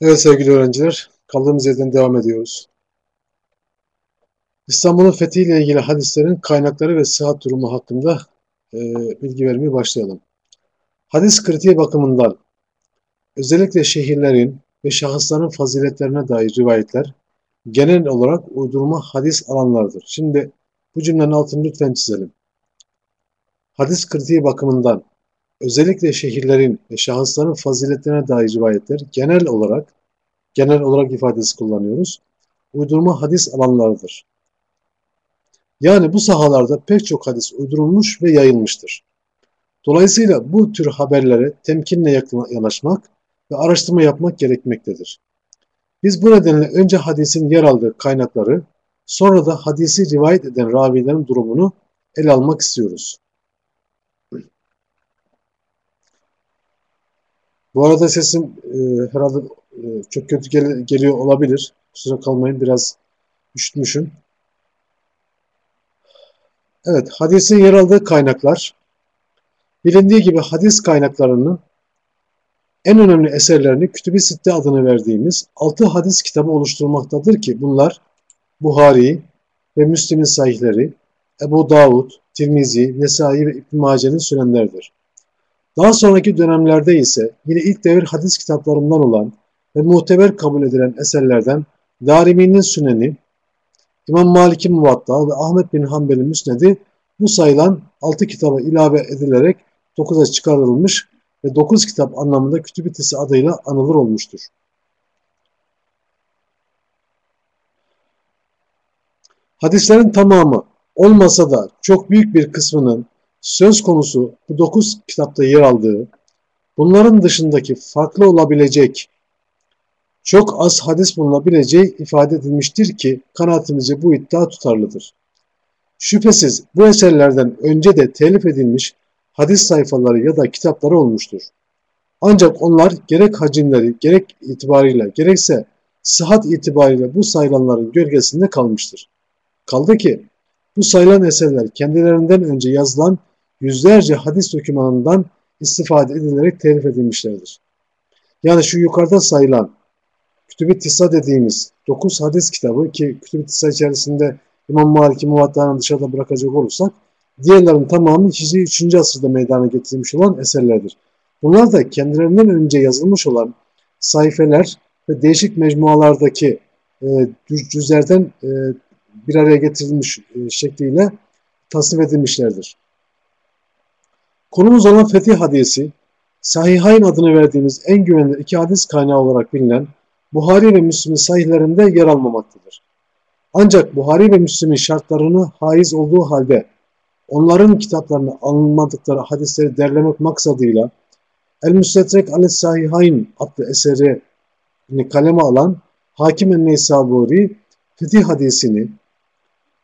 Evet sevgili öğrenciler, kaldığımız yerden devam ediyoruz. İstanbul'un fethiyle ilgili hadislerin kaynakları ve sıhhat durumu hakkında e, bilgi vermeye başlayalım. Hadis kritiği bakımından özellikle şehirlerin ve şahısların faziletlerine dair rivayetler genel olarak uydurma hadis alanlardır. Şimdi bu cümlenin altını lütfen çizelim. Hadis kritiği bakımından özellikle şehirlerin ve şahısların faziletlerine dair rivayetler genel olarak genel olarak ifadesi kullanıyoruz. Uydurma hadis alanlarıdır. Yani bu sahalarda pek çok hadis uydurulmuş ve yayılmıştır. Dolayısıyla bu tür haberlere temkinle yanaşmak ve araştırma yapmak gerekmektedir. Biz bu nedenle önce hadisin yer aldığı kaynakları, sonra da hadisi rivayet eden ravilerin durumunu ele almak istiyoruz. Bu arada sesim e, herhalde e, çok kötü gel geliyor olabilir. Kusura kalmayın biraz üşütmüşüm. Evet, hadisin yer aldığı kaynaklar. Bilindiği gibi hadis kaynaklarının en önemli eserlerini Kütüb-i Sitte adını verdiğimiz 6 hadis kitabı oluşturmaktadır ki bunlar Buhari ve Müslim'in sahihleri, Ebu Davud, Tirmizi, Nesai ve İbn Mace'nin sünenleridir. Daha sonraki dönemlerde ise yine ilk devir hadis kitaplarından olan ve muteber kabul edilen eserlerden Darimi'nin Süneni, İmam Malik'in Muvatta ve Ahmet bin Hanbel'in Müsnedi bu sayılan 6 kitaba ilave edilerek 9'a çıkarılmış ve 9 kitap anlamında kütüb-i adıyla anılır olmuştur. Hadislerin tamamı olmasa da çok büyük bir kısmının söz konusu bu dokuz kitapta yer aldığı, bunların dışındaki farklı olabilecek çok az hadis bulunabileceği ifade edilmiştir ki kanaatimizce bu iddia tutarlıdır. Şüphesiz bu eserlerden önce de telif edilmiş hadis sayfaları ya da kitapları olmuştur. Ancak onlar gerek hacimleri gerek itibarıyla gerekse sıhhat itibariyle bu sayılanların gölgesinde kalmıştır. Kaldı ki bu sayılan eserler kendilerinden önce yazılan yüzlerce hadis dokümanından istifade edilerek telif edilmişlerdir. Yani şu yukarıda sayılan Kütüb-i Tisa dediğimiz 9 hadis kitabı ki Kütüb-i Tisa içerisinde İmam Malik'i Muvatta'nın dışarıda bırakacak olursak diğerlerin tamamı Hicri 3. asırda meydana getirilmiş olan eserlerdir. Bunlar da kendilerinden önce yazılmış olan sayfeler ve değişik mecmualardaki e, cüzlerden e, bir araya getirilmiş e, şekliyle tasnif edilmişlerdir. Konumuz olan Fetih hadisi, Sahihayn adını verdiğimiz en güvenilir iki hadis kaynağı olarak bilinen Buhari ve Müslim'in sahihlerinde yer almamaktadır. Ancak Buhari ve Müslim'in şartlarını haiz olduğu halde onların kitaplarını alınmadıkları hadisleri derlemek maksadıyla El-Müstetrek al-Sahihayn adlı eserini kaleme alan Hakim el-Neysaburi Fetih hadisini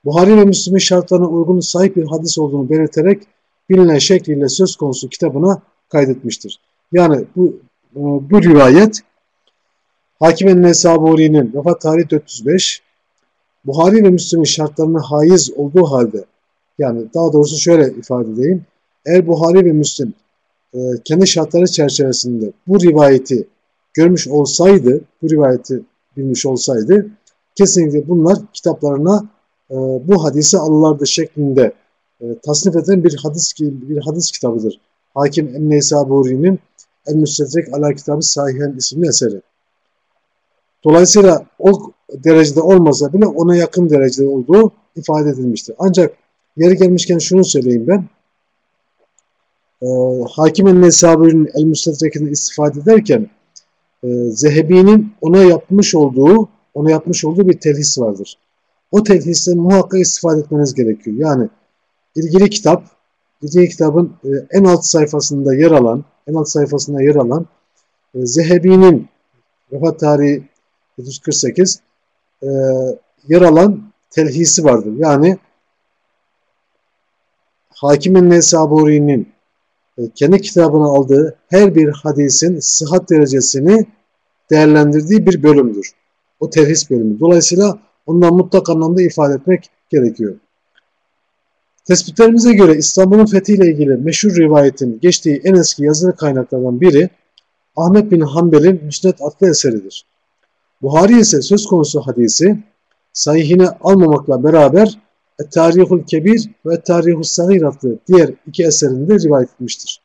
Buhari ve Müslim'in şartlarına uygun sahip bir hadis olduğunu belirterek bilinen şekliyle söz konusu kitabına kaydetmiştir. Yani bu e, bu rivayet Hakim el-Nesaburi'nin vefat tarihi 405 Buhari ve Müslim'in şartlarına haiz olduğu halde yani daha doğrusu şöyle ifade edeyim. Eğer Buhari ve Müslim e, kendi şartları çerçevesinde bu rivayeti görmüş olsaydı, bu rivayeti bilmiş olsaydı kesinlikle bunlar kitaplarına e, bu hadisi alırlardı şeklinde tasnif eden bir hadis bir hadis kitabıdır. Hakim En-Neysaburi'nin El-Müstedrek Ala Kitabı Sahihen isimli eseri. Dolayısıyla o derecede olmasa bile ona yakın derecede olduğu ifade edilmiştir. Ancak yeri gelmişken şunu söyleyeyim ben. E, Hakim El-Neysaburi'nin El-Müstedrek'ini istifade ederken e, Zehebi'nin ona yapmış olduğu ona yapmış olduğu bir telhis vardır. O telhisten muhakkak istifade etmeniz gerekiyor. Yani ilgili kitap, ilgili kitabın e, en alt sayfasında yer alan, en alt sayfasında yer alan e, Zehebi'nin vefat tarihi 748 e, yer alan telhisi vardır. Yani Hakimin Nesaburi'nin kendi kitabına aldığı her bir hadisin sıhhat derecesini değerlendirdiği bir bölümdür. O telhis bölümü. Dolayısıyla ondan mutlak anlamda ifade etmek gerekiyor. Tespitlerimize göre İstanbul'un fethiyle ilgili meşhur rivayetin geçtiği en eski yazılı kaynaklardan biri Ahmet bin Hanbel'in Müsned adlı eseridir. Buhari ise söz konusu hadisi sahihine almamakla beraber Tarihul Kebir ve Tarihul Sagir adlı diğer iki eserinde rivayet etmiştir.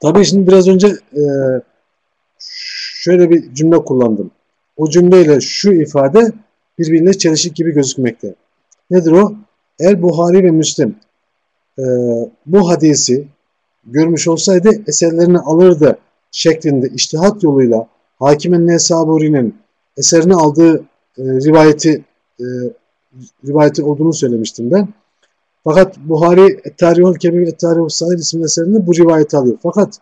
Tabii şimdi biraz önce e, şöyle bir cümle kullandım. O cümleyle şu ifade birbirine çelişik gibi gözükmekte. Nedir o? El Buhari ve Müslim e, bu hadisi görmüş olsaydı eserlerini alırdı şeklinde iştihat yoluyla Hakimin Nesaburi'nin eserini aldığı e, rivayeti e, rivayeti olduğunu söylemiştim ben. Fakat Buhari Tarihul Kebir ve Tarihul Sahih isimli eserinde bu rivayeti alıyor. Fakat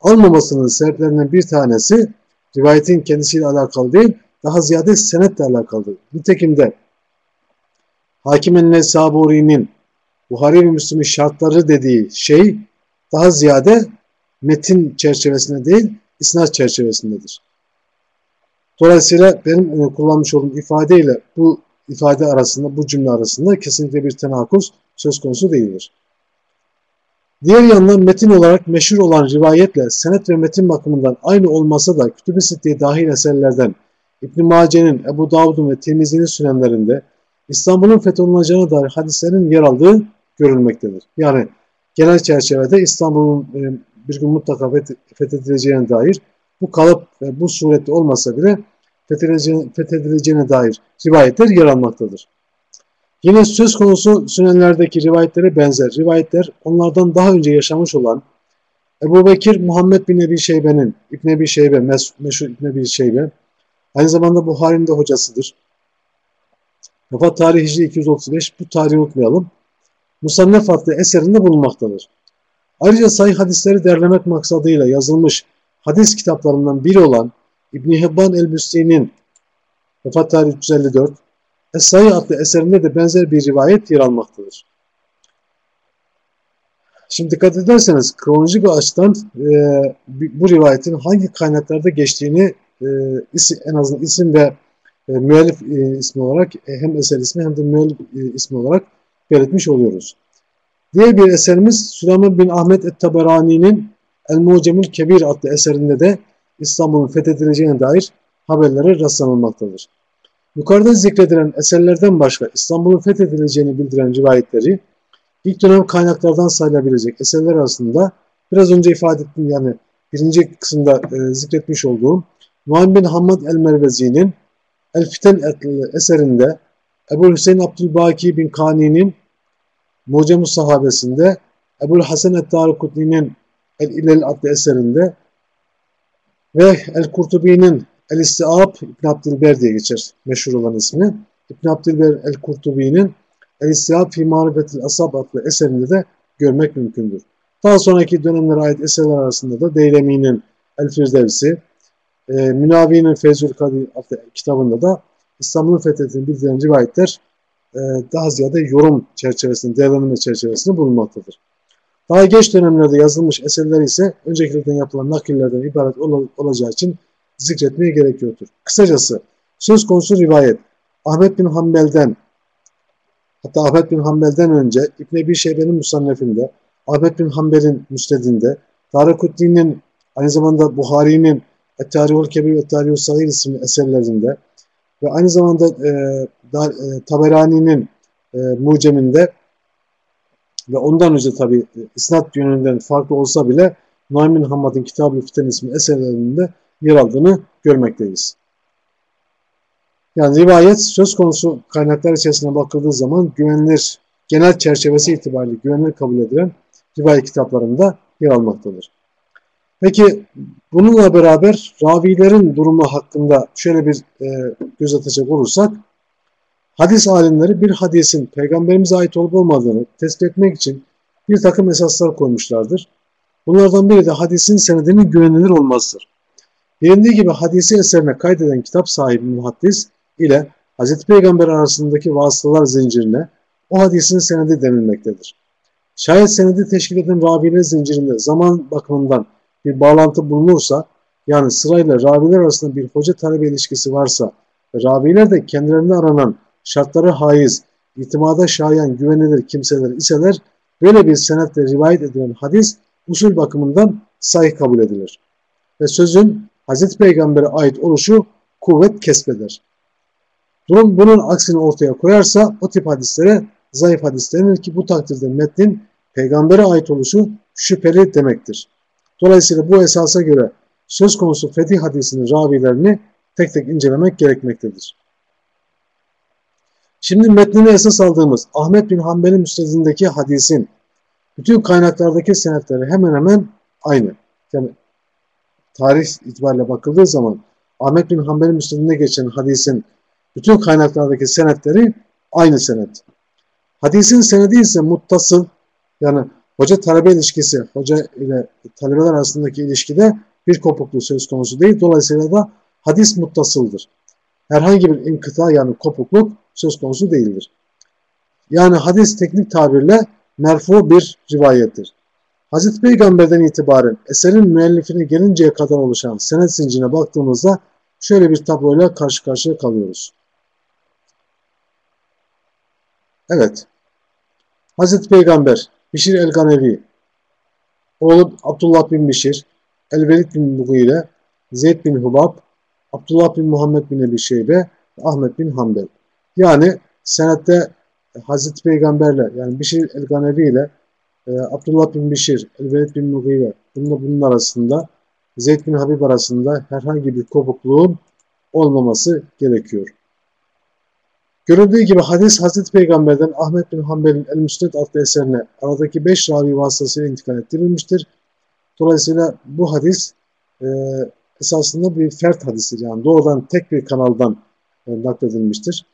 almamasının sebeplerinden bir tanesi rivayetin kendisiyle alakalı değil, daha ziyade senetle alakalı. Nitekim de Hakim Nesaburi'nin Buhari ve Müslüm'ün şartları dediği şey daha ziyade metin çerçevesinde değil, isnat çerçevesindedir. Dolayısıyla benim e, kullanmış olduğum ifadeyle bu ifade arasında, bu cümle arasında kesinlikle bir tenakuz söz konusu değildir. Diğer yandan metin olarak meşhur olan rivayetle senet ve metin bakımından aynı olmasa da Kütüb-i Sitti'ye dahil eserlerden İbn-i Mace'nin, Ebu Davud'un ve Tirmizi'nin sünnenlerinde İstanbul'un fetholunacağına dair hadislerin yer aldığı görülmektedir. Yani genel çerçevede İstanbul'un e, bir gün mutlaka fethedileceğine dair bu kalıp ve bu surette olmasa bile fethedileceğine dair rivayetler yer almaktadır. Yine söz konusu sünenlerdeki rivayetlere benzer rivayetler onlardan daha önce yaşamış olan Ebu Bekir Muhammed bin Ebi Şeybe'nin İbn Ebi Şeybe, meşhur İbn Ebi Şeybe aynı zamanda Buhari'nin de hocasıdır. Vefat tarihi Hicri 235 bu tarihi unutmayalım. Musannef adlı eserinde bulunmaktadır. Ayrıca sayı hadisleri derlemek maksadıyla yazılmış hadis kitaplarından biri olan İbn Hibban el-Müsli'nin vefat tarihi 354 Es-Sayı adlı eserinde de benzer bir rivayet yer almaktadır. Şimdi dikkat ederseniz kronolojik açıdan e, bu rivayetin hangi kaynaklarda geçtiğini e, isim, en azından isim ve e, müellif e, ismi olarak e, hem eser ismi hem de müellif e, ismi olarak belirtmiş oluyoruz. Diğer bir eserimiz Süleyman bin Ahmet et-Taberani'nin El-Mucemül Kebir adlı eserinde de İstanbul'un fethedileceğine dair haberlere rastlanılmaktadır. Yukarıda zikredilen eserlerden başka İstanbul'un fethedileceğini bildiren rivayetleri ilk dönem kaynaklardan sayılabilecek eserler arasında biraz önce ifade ettim yani birinci kısımda e, zikretmiş olduğum Muhammed bin Hamad el-Mervezi'nin El-Fiten eserinde Ebu Hüseyin Abdülbaki bin Kani'nin Mucem-i Sahabesinde Ebu Hasan et-Darukutni'nin El-İlel adlı eserinde ve El-Kurtubi'nin El-İstiab İbn Abdilber diye geçer meşhur olan ismi. İbn Abdilber El-Kurtubi'nin El-İstiab fi Marifetil Asab adlı eserinde de görmek mümkündür. Daha sonraki dönemlere ait eserler arasında da Deylemi'nin El-Firdevsi, e, Münavi'nin Feyzül Kadir adlı kitabında da İstanbul'un fethedildiğini bildiren rivayetler e, daha ziyade yorum çerçevesinde, değerlendirme çerçevesinde bulunmaktadır. Daha geç dönemlerde yazılmış eserler ise öncekilerden yapılan nakillerden ibaret ol olacağı için zikretmeye gerek yoktur. Kısacası söz konusu rivayet Ahmet bin Hanbel'den hatta Ahmet bin Hanbel'den önce İbn Ebi Şeybe'nin musannefinde, Ahmet bin Hanbel'in müstedinde, Darukutni'nin aynı zamanda Buhari'nin Et-Tarihul Kebir ve Et-Tarihul Sahir isimli eserlerinde ve aynı zamanda e, da, e, Taberani'nin e, muceminde ve ondan önce tabi e, isnat yönünden farklı olsa bile Naim Hammad'ın Kitab-ı Fiten ismi eserlerinde yer aldığını görmekteyiz. Yani rivayet söz konusu kaynaklar içerisine bakıldığı zaman güvenilir, genel çerçevesi itibariyle güvenilir kabul edilen rivayet kitaplarında yer almaktadır. Peki bununla beraber ravilerin durumu hakkında şöyle bir e, göz atacak olursak, hadis alimleri bir hadisin peygamberimize ait olup olmadığını tespit etmek için bir takım esaslar koymuşlardır. Bunlardan biri de hadisin senedinin güvenilir olmasıdır. Bilindiği gibi hadisi eserine kaydeden kitap sahibi muhaddis ile Hz. Peygamber arasındaki vasıtalar zincirine o hadisin senedi denilmektedir. Şayet senedi teşkil eden raviler zincirinde zaman bakımından bir bağlantı bulunursa, yani sırayla raviler arasında bir hoca talebe ilişkisi varsa raviler de kendilerine aranan şartları haiz, itimada şayan, güvenilir kimseler iseler böyle bir senetle rivayet edilen hadis usul bakımından sahih kabul edilir. Ve sözün Hazreti Peygamber'e ait oluşu kuvvet kesbeder. Durum bunun aksini ortaya koyarsa o tip hadislere zayıf hadis denir ki bu takdirde metnin peygambere ait oluşu şüpheli demektir. Dolayısıyla bu esasa göre söz konusu fetih hadisinin ravilerini tek tek incelemek gerekmektedir. Şimdi metnini esas aldığımız Ahmet bin Hanbel'in müstedindeki hadisin bütün kaynaklardaki senetleri hemen hemen aynı. Yani tarih itibariyle bakıldığı zaman Ahmet bin Hanbel'in müstedinde geçen hadisin bütün kaynaklardaki senetleri aynı senet. Hadisin senedi ise muttasıl yani hoca talebe ilişkisi, hoca ile talebeler arasındaki ilişkide bir kopukluğu söz konusu değil. Dolayısıyla da hadis muttasıldır. Herhangi bir inkıta yani kopukluk söz konusu değildir. Yani hadis teknik tabirle merfu bir rivayettir. Hazreti Peygamber'den itibaren eserin müellifine gelinceye kadar oluşan senet zincirine baktığımızda şöyle bir tabloyla karşı karşıya kalıyoruz. Evet. Hazreti Peygamber, Bişir el-Ganevi, oğlu Abdullah bin Bişir, El-Velid bin Mugire, Zeyd bin Hubab, Abdullah bin Muhammed bin Ebi Şeybe, Ahmet bin Hanbel. Yani senette Hazreti Peygamberle yani Bişir el-Ganevi ile e, Abdullah bin Bişir, El-Velid bin Mugire bununla bunun arasında Zeyd bin Habib arasında herhangi bir kopukluğun olmaması gerekiyor. Görüldüğü gibi hadis Hazreti Peygamber'den Ahmet bin Hanbel'in El-Müsned adlı eserine aradaki beş ravi vasıtasıyla intikal ettirilmiştir. Dolayısıyla bu hadis e, esasında bir fert hadisidir. Yani doğrudan tek bir kanaldan e, nakledilmiştir.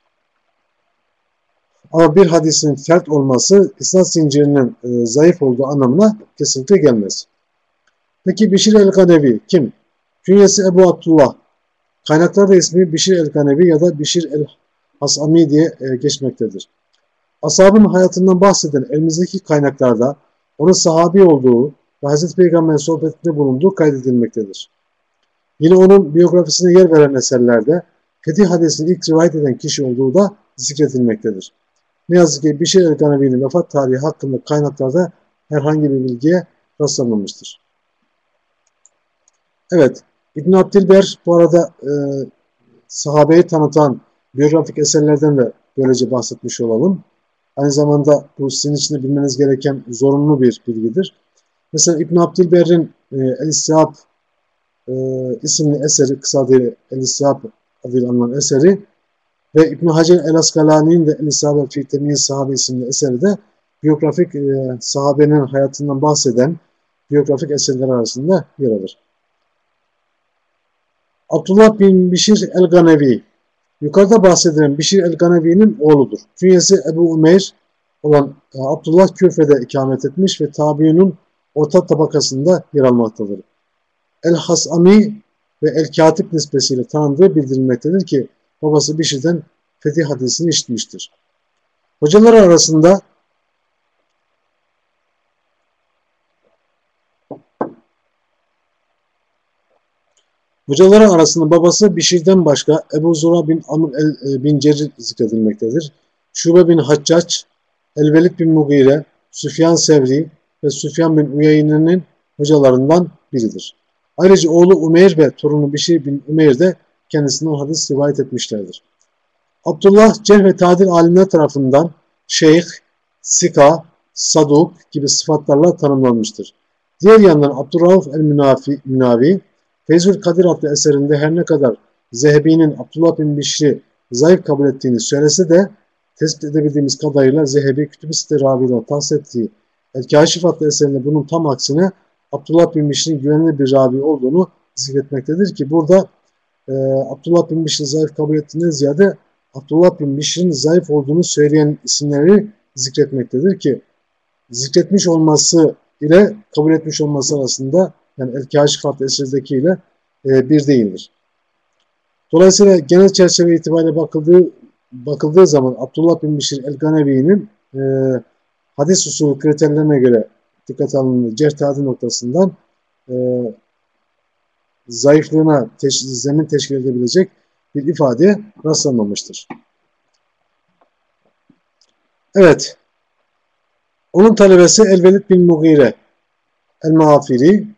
Ama bir hadisin fert olması isnat zincirinin e, zayıf olduğu anlamına kesinlikle gelmez. Peki Bişir el-Ganevi kim? Künyesi Ebu Abdullah. Kaynaklarda ismi Bişir el-Ganevi ya da Bişir el-Hasami diye e, geçmektedir. Ashabın hayatından bahseden elimizdeki kaynaklarda onun sahabi olduğu ve Hazreti Peygamber'in sohbetinde bulunduğu kaydedilmektedir. Yine onun biyografisine yer veren eserlerde Fetih hadisini ilk rivayet eden kişi olduğu da zikredilmektedir. Ne yazık ki Bişir el-Ganevi'nin vefat tarihi hakkında kaynaklarda herhangi bir bilgiye rastlanmamıştır. Evet, İbn Abdilber bu arada e, sahabeyi tanıtan biyografik eserlerden de böylece bahsetmiş olalım. Aynı zamanda bu sizin için de bilmeniz gereken zorunlu bir bilgidir. Mesela İbn Abdilber'in e, El-İstihab e, isimli eseri, kısa adıyla El-İstihab adıyla anılan eseri ve İbn Hacer el-Askalani'nin de El-İsabe fi Temyiz Sahabe isimli eseri de biyografik e, sahabenin hayatından bahseden biyografik eserler arasında yer alır. Abdullah bin Bişir el-Ganevi yukarıda bahsedilen Bişir el-Ganevi'nin oğludur. Künyesi Ebu Umeyr olan e, Abdullah Küfe'de ikamet etmiş ve tabiinin orta tabakasında yer almaktadır. El-Hasami ve El-Katip nispesiyle tanındığı bildirilmektedir ki babası Bişir'den fetih hadisini işitmiştir. Hocalar arasında Hocaları arasında babası Bişir'den başka Ebu Zura bin Amr el, e, bin Cerir zikredilmektedir. Şube bin Haccac, Elvelid bin Mugire, Süfyan Sevri ve Süfyan bin Uyeyne'nin hocalarından biridir. Ayrıca oğlu Umeyr ve torunu Bişir bin Umeyr de kendisinden hadis rivayet etmişlerdir. Abdullah Cerh ve Tadil alimler tarafından Şeyh, Sika, Saduk gibi sıfatlarla tanımlanmıştır. Diğer yandan Abdurrauf el-Münavi, Feyzül Kadir adlı eserinde her ne kadar Zehebi'nin Abdullah bin Bişri zayıf kabul ettiğini söylese de tespit edebildiğimiz kadarıyla Zehebi kütüb-i site raviyle tahsis ettiği El-Kaşif adlı eserinde bunun tam aksine Abdullah bin Bişri'nin güvenilir bir ravi olduğunu zikretmektedir ki burada e, Abdullah bin Bişri zayıf kabul ettiğinden ziyade Abdullah bin Bişri'nin zayıf olduğunu söyleyen isimleri zikretmektedir ki zikretmiş olması ile kabul etmiş olması arasında yani El-Kaşif adlı eserdeki ile e, bir değildir. Dolayısıyla genel çerçeve itibariyle bakıldığı bakıldığı zaman Abdullah bin Bişir el-Ganevi'nin e, hadis usulü kriterlerine göre dikkat alındığı cerh noktasından e, zayıflığına teş zemin teşkil edebilecek bir ifade rastlanmamıştır. Evet. Onun talebesi Elvelid bin Mugire El-Maafiri.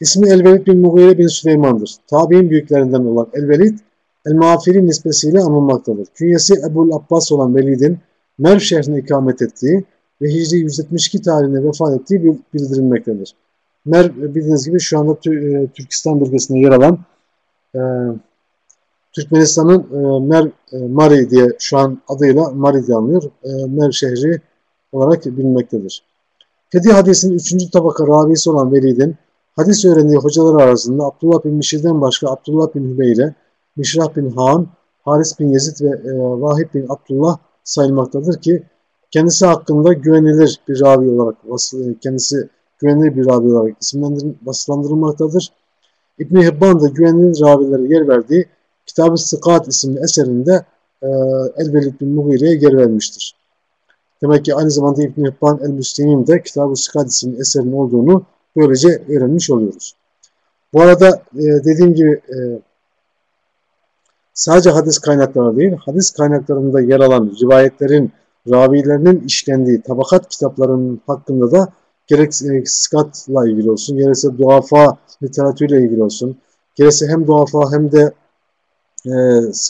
İsmi Elvelid bin Mugire bin Süleyman'dır. Tabi'in büyüklerinden olan Elvelid El-Maafiri nispesiyle anılmaktadır. Künyesi Ebul Abbas olan Velid'in Merv şehrine ikamet ettiği ve Hicri 172 tarihinde vefat ettiği bildirilmektedir. Merv bildiğiniz gibi şu anda e, Türkistan bölgesinde yer alan e, Türkmenistan'ın e, Mer, e, Mari diye şu an adıyla Mari diye anılıyor. E, Merv şehri olarak bilinmektedir. Fetih hadisinin üçüncü tabaka ravisi olan Velid'in hadis öğrendiği hocalar arasında Abdullah bin Mişir'den başka Abdullah bin Hübeyre, Mişrah bin Han, Haris bin Yezid ve e, Vahib bin Abdullah sayılmaktadır ki kendisi hakkında güvenilir bir ravi olarak kendisi güvenilir bir ravi olarak isimlendirilmektedir. İbn Hibban da güvenilir ravilere yer verdiği Kitab-ı Sıkat isimli eserinde e, El-Velid bin Mughire'ye yer vermiştir. Demek ki aynı zamanda İbn Hibban el-Müslim'in de Kitab-ı Sıkat isimli eserin olduğunu böylece öğrenmiş oluyoruz. Bu arada e, dediğim gibi e, sadece hadis kaynakları değil, hadis kaynaklarında yer alan rivayetlerin ravilerinin işlendiği tabakat kitaplarının hakkında da gerek e, sıkatla ilgili olsun, gerekse duafa literatürle ilgili olsun, gerekse hem duafa hem de e,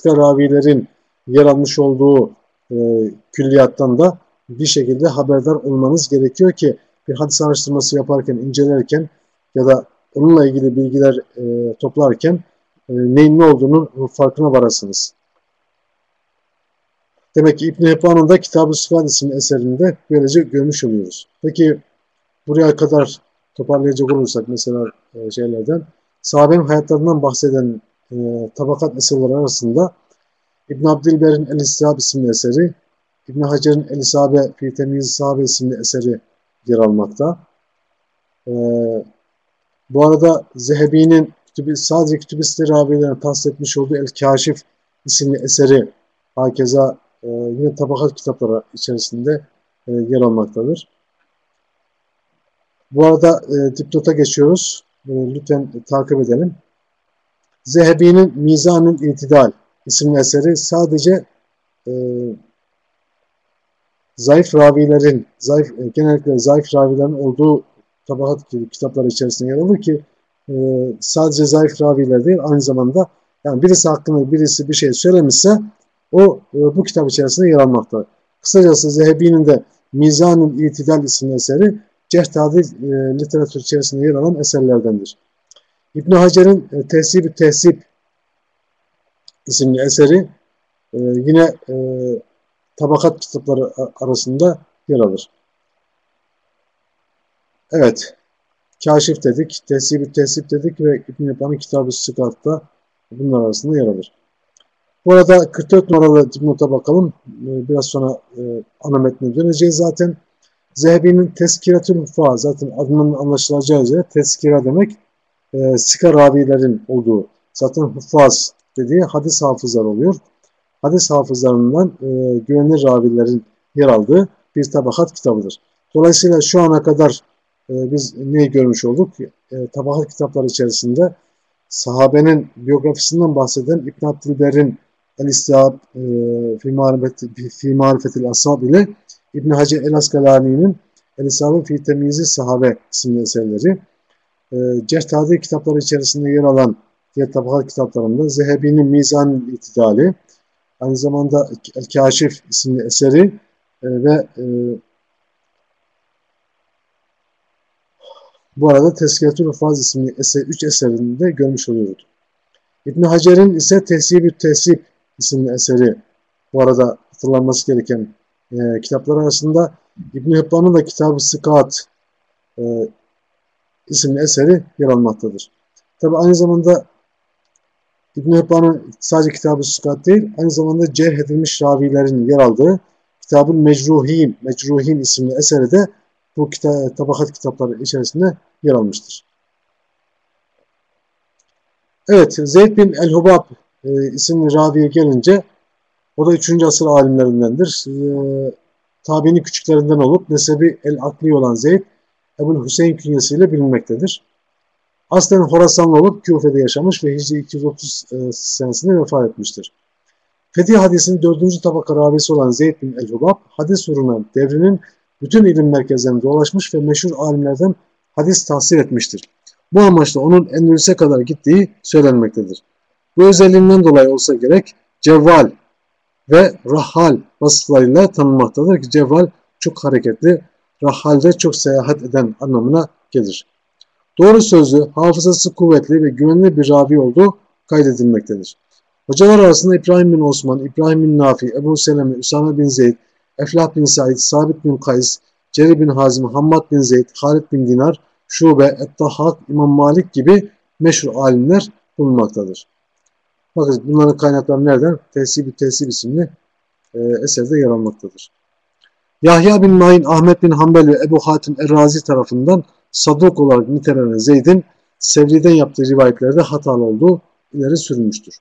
ravilerin yer almış olduğu külliyattan da bir şekilde haberdar olmanız gerekiyor ki bir hadis araştırması yaparken, incelerken ya da onunla ilgili bilgiler e, toplarken e, neyin ne olduğunu farkına varasınız. Demek ki İbn-i Hibban'ın da Kitab-ı isimli eserinde böylece görmüş oluyoruz. Peki buraya kadar toparlayacak olursak mesela e, şeylerden sahabenin hayatlarından bahseden e, tabakat eserleri arasında İbn Abdilber'in El-İstihab isimli eseri, İbn Hacer'in El-İsabe fi Temiz Sahabe isimli eseri yer almakta. E, bu arada Zehebi'nin kütübü, sadece kütüb-i ravilerine tahsis etmiş olduğu El-Kaşif isimli eseri hakeza e, yine tabakat kitapları içerisinde e, yer almaktadır. Bu arada e, dipnota geçiyoruz. E, lütfen takip edelim. Zehebi'nin Mizanül İtidal isimli eseri sadece e, zayıf ravilerin, zayıf, e, genellikle zayıf ravilerin olduğu tabakat kitapları içerisinde yer alır ki e, sadece zayıf raviler değil aynı zamanda yani birisi hakkında birisi bir şey söylemişse o e, bu kitap içerisinde yer almakta. Kısacası Zehebi'nin de Mizanül İtidal isimli eseri cerh tadil e, literatür içerisinde yer alan eserlerdendir. İbn Hacer'in e, Tehsib-i Tehsib isimli eseri e, yine e, tabakat kitapları arasında yer alır. Evet, Kaşif dedik, Tehsib-i Tehsib dedik ve İbn-i Hibban'ın Kitab-ı bunlar arasında yer alır. Bu arada 44 numaralı dipnota bakalım. Ee, biraz sonra e, ana metne döneceğiz zaten. Zehebi'nin Teskiratül Hufa zaten adının anlaşılacağı üzere teskira demek e, sıka ravilerin olduğu. Zaten Hufaz dediği hadis hafızlar oluyor. Hadis hafızlarından e, güvenilir ravilerin yer aldığı bir tabakat kitabıdır. Dolayısıyla şu ana kadar e, biz neyi görmüş olduk? E, tabakat kitapları içerisinde sahabenin biyografisinden bahseden İbn Abdülber'in El-İstihab e, fi, marifet, fi marifetil ashab ile İbn Hacer el-Askalani'nin El-İsabe fi temizi sahabe isimli eserleri. E, Cerhtadi kitapları içerisinde yer alan diğer tabakat kitaplarında Zehebi'nin Mizan İtidali, aynı zamanda El-Kaşif isimli eseri e, ve e, bu arada Tezkiyatül Faz isimli eser, üç eserinde görmüş oluyordu. İbn Hacer'in ise Tehsib-ü Tehsib isimli eseri bu arada hatırlanması gereken e, kitaplar arasında İbn-i Hibban'ın da Kitab-ı Sıkat e, isimli eseri yer almaktadır. Tabi aynı zamanda İbn-i Hibban'ın sadece Kitab-ı Sıkat değil, aynı zamanda cerh edilmiş ravilerin yer aldığı Kitab-ı Mecruhin, Mecruhin isimli eseri de bu kita tabakat kitapları içerisinde yer almıştır. Evet, Zeyd bin El-Hubab e, isimli raviye gelince o da 3. asır alimlerindendir. E, tabiinin küçüklerinden olup nesebi el-akli olan Zeyd Ebu Hüseyin künyesiyle bilinmektedir. Aslen Horasanlı olup Küfe'de yaşamış ve Hicri 230 e, senesinde vefat etmiştir. Fetih hadisinin dördüncü tabaka ravisi olan Zeyd bin el-Hubab, hadis uğruna devrinin bütün ilim merkezlerinde dolaşmış ve meşhur alimlerden hadis tahsil etmiştir. Bu amaçla onun Endülüs'e kadar gittiği söylenmektedir. Bu özelliğinden dolayı olsa gerek cevval ve rahal vasıflarıyla tanınmaktadır ki cevval çok hareketli, rahalde çok seyahat eden anlamına gelir. Doğru sözlü, hafızası kuvvetli ve güvenli bir ravi olduğu kaydedilmektedir. Hocalar arasında İbrahim bin Osman, İbrahim bin Nafi, Ebu Seleme, Üsame bin Zeyd, Eflah bin Said, Sabit bin Kays, Ceri bin Hazim, Hammad bin Zeyd, Halid bin Dinar, Şube, Ettahak, İmam Malik gibi meşhur alimler bulunmaktadır. Bakın bunların kaynakları nereden? Tehsib-i Tehsib isimli e, eserde yer almaktadır. Yahya bin Mayin, Ahmet bin Hanbel ve Ebu Hatim Errazi tarafından saduk olarak nitelenen Zeyd'in Sevri'den yaptığı rivayetlerde hatalı olduğu ileri sürülmüştür.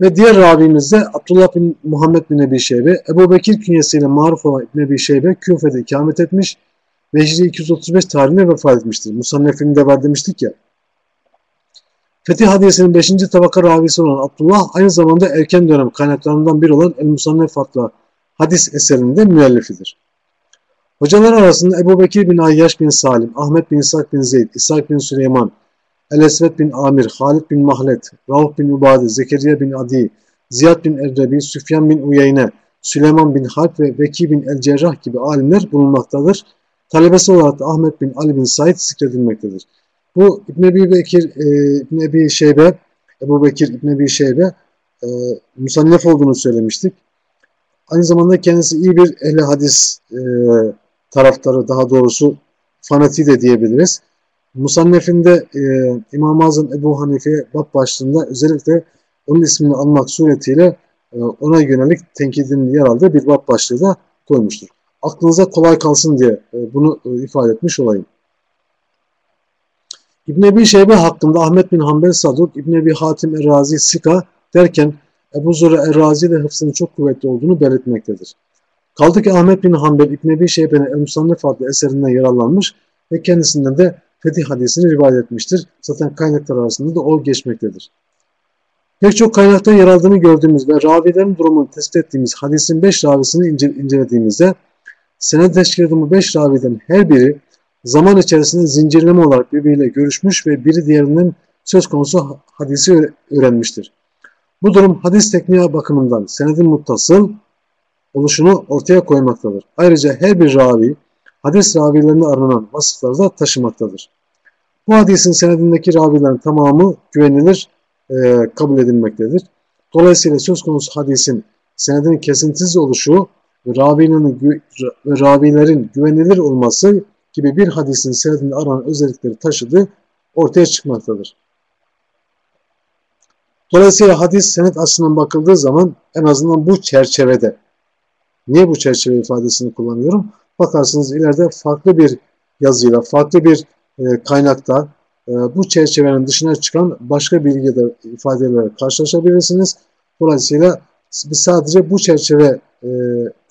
Ve diğer ravimiz de Abdullah bin Muhammed bin Ebi Şeybe, Ebu Bekir künyesiyle maruf olan İbn Ebi Şeybe Küfe'de ikamet etmiş ve Hicri 235 tarihinde vefat etmiştir. Musannefinde var demiştik ya. Fetih Hadisi'nin 5. tabaka ravisi olan Abdullah aynı zamanda erken dönem kaynaklarından biri olan El Musannef adlı hadis eserinde müellifidir. Hocalar arasında Ebu Bekir bin Ayyaş bin Salim, Ahmet bin İshak bin Zeyd, İshak bin Süleyman, El-Esvet bin Amir, Halid bin Mahlet, Rauf bin Ubade, Zekeriya bin Adi, Ziyad bin Erdebi, Süfyan bin Uyeyne, Süleyman bin Harp ve Veki bin El-Cerrah gibi alimler bulunmaktadır. Talebesi olarak da Ahmet bin Ali bin Said zikredilmektedir. Bu İbn Ebi Bekir, e, İbn Ebi Şeybe, Ebu Bekir İbn Ebi Şeybe e, musannef olduğunu söylemiştik. Aynı zamanda kendisi iyi bir ehli hadis e, taraftarı, daha doğrusu fanatiği de diyebiliriz. Musannefinde e, İmam-ı Azam Ebu Hanife bab başlığında özellikle onun ismini almak suretiyle e, ona yönelik tenkidinin yer aldığı bir bab başlığı da koymuştur. Aklınıza kolay kalsın diye e, bunu e, ifade etmiş olayım. İbn Ebi Şeybe hakkında Ahmet bin Hanbel Saduk, İbn Ebi Hatim Errazi Sika derken Ebu Zura Errazi de hıfzının çok kuvvetli olduğunu belirtmektedir. Kaldı ki Ahmet bin Hanbel İbn Ebi Şeybe'nin El Musannef adlı eserinden yararlanmış ve kendisinden de fetih hadisini rivayet etmiştir. Zaten kaynaklar arasında da o geçmektedir. Pek çok kaynakta yer aldığını gördüğümüz ve ravilerin durumunu tespit ettiğimiz hadisin 5 ravisini incelediğimizde senet teşkil eden bu 5 raviden her biri zaman içerisinde zincirleme olarak birbiriyle görüşmüş ve biri diğerinden söz konusu hadisi öğrenmiştir. Bu durum hadis tekniği bakımından senedin muttasıl oluşunu ortaya koymaktadır. Ayrıca her bir ravi hadis ravilerine aranan vasıfları da taşımaktadır. Bu hadisin senedindeki ravilerin tamamı güvenilir e, kabul edilmektedir. Dolayısıyla söz konusu hadisin senedin kesintisiz oluşu ve ve ravilerin güvenilir olması gibi bir hadisin senedinde aranan özellikleri taşıdığı ortaya çıkmaktadır. Dolayısıyla hadis senet açısından bakıldığı zaman en azından bu çerçevede niye bu çerçeve ifadesini kullanıyorum? Bakarsınız ileride farklı bir yazıyla, farklı bir e, kaynakta e, bu çerçevenin dışına çıkan başka bilgi ya da ifadelerle karşılaşabilirsiniz. Dolayısıyla sadece bu çerçeve e,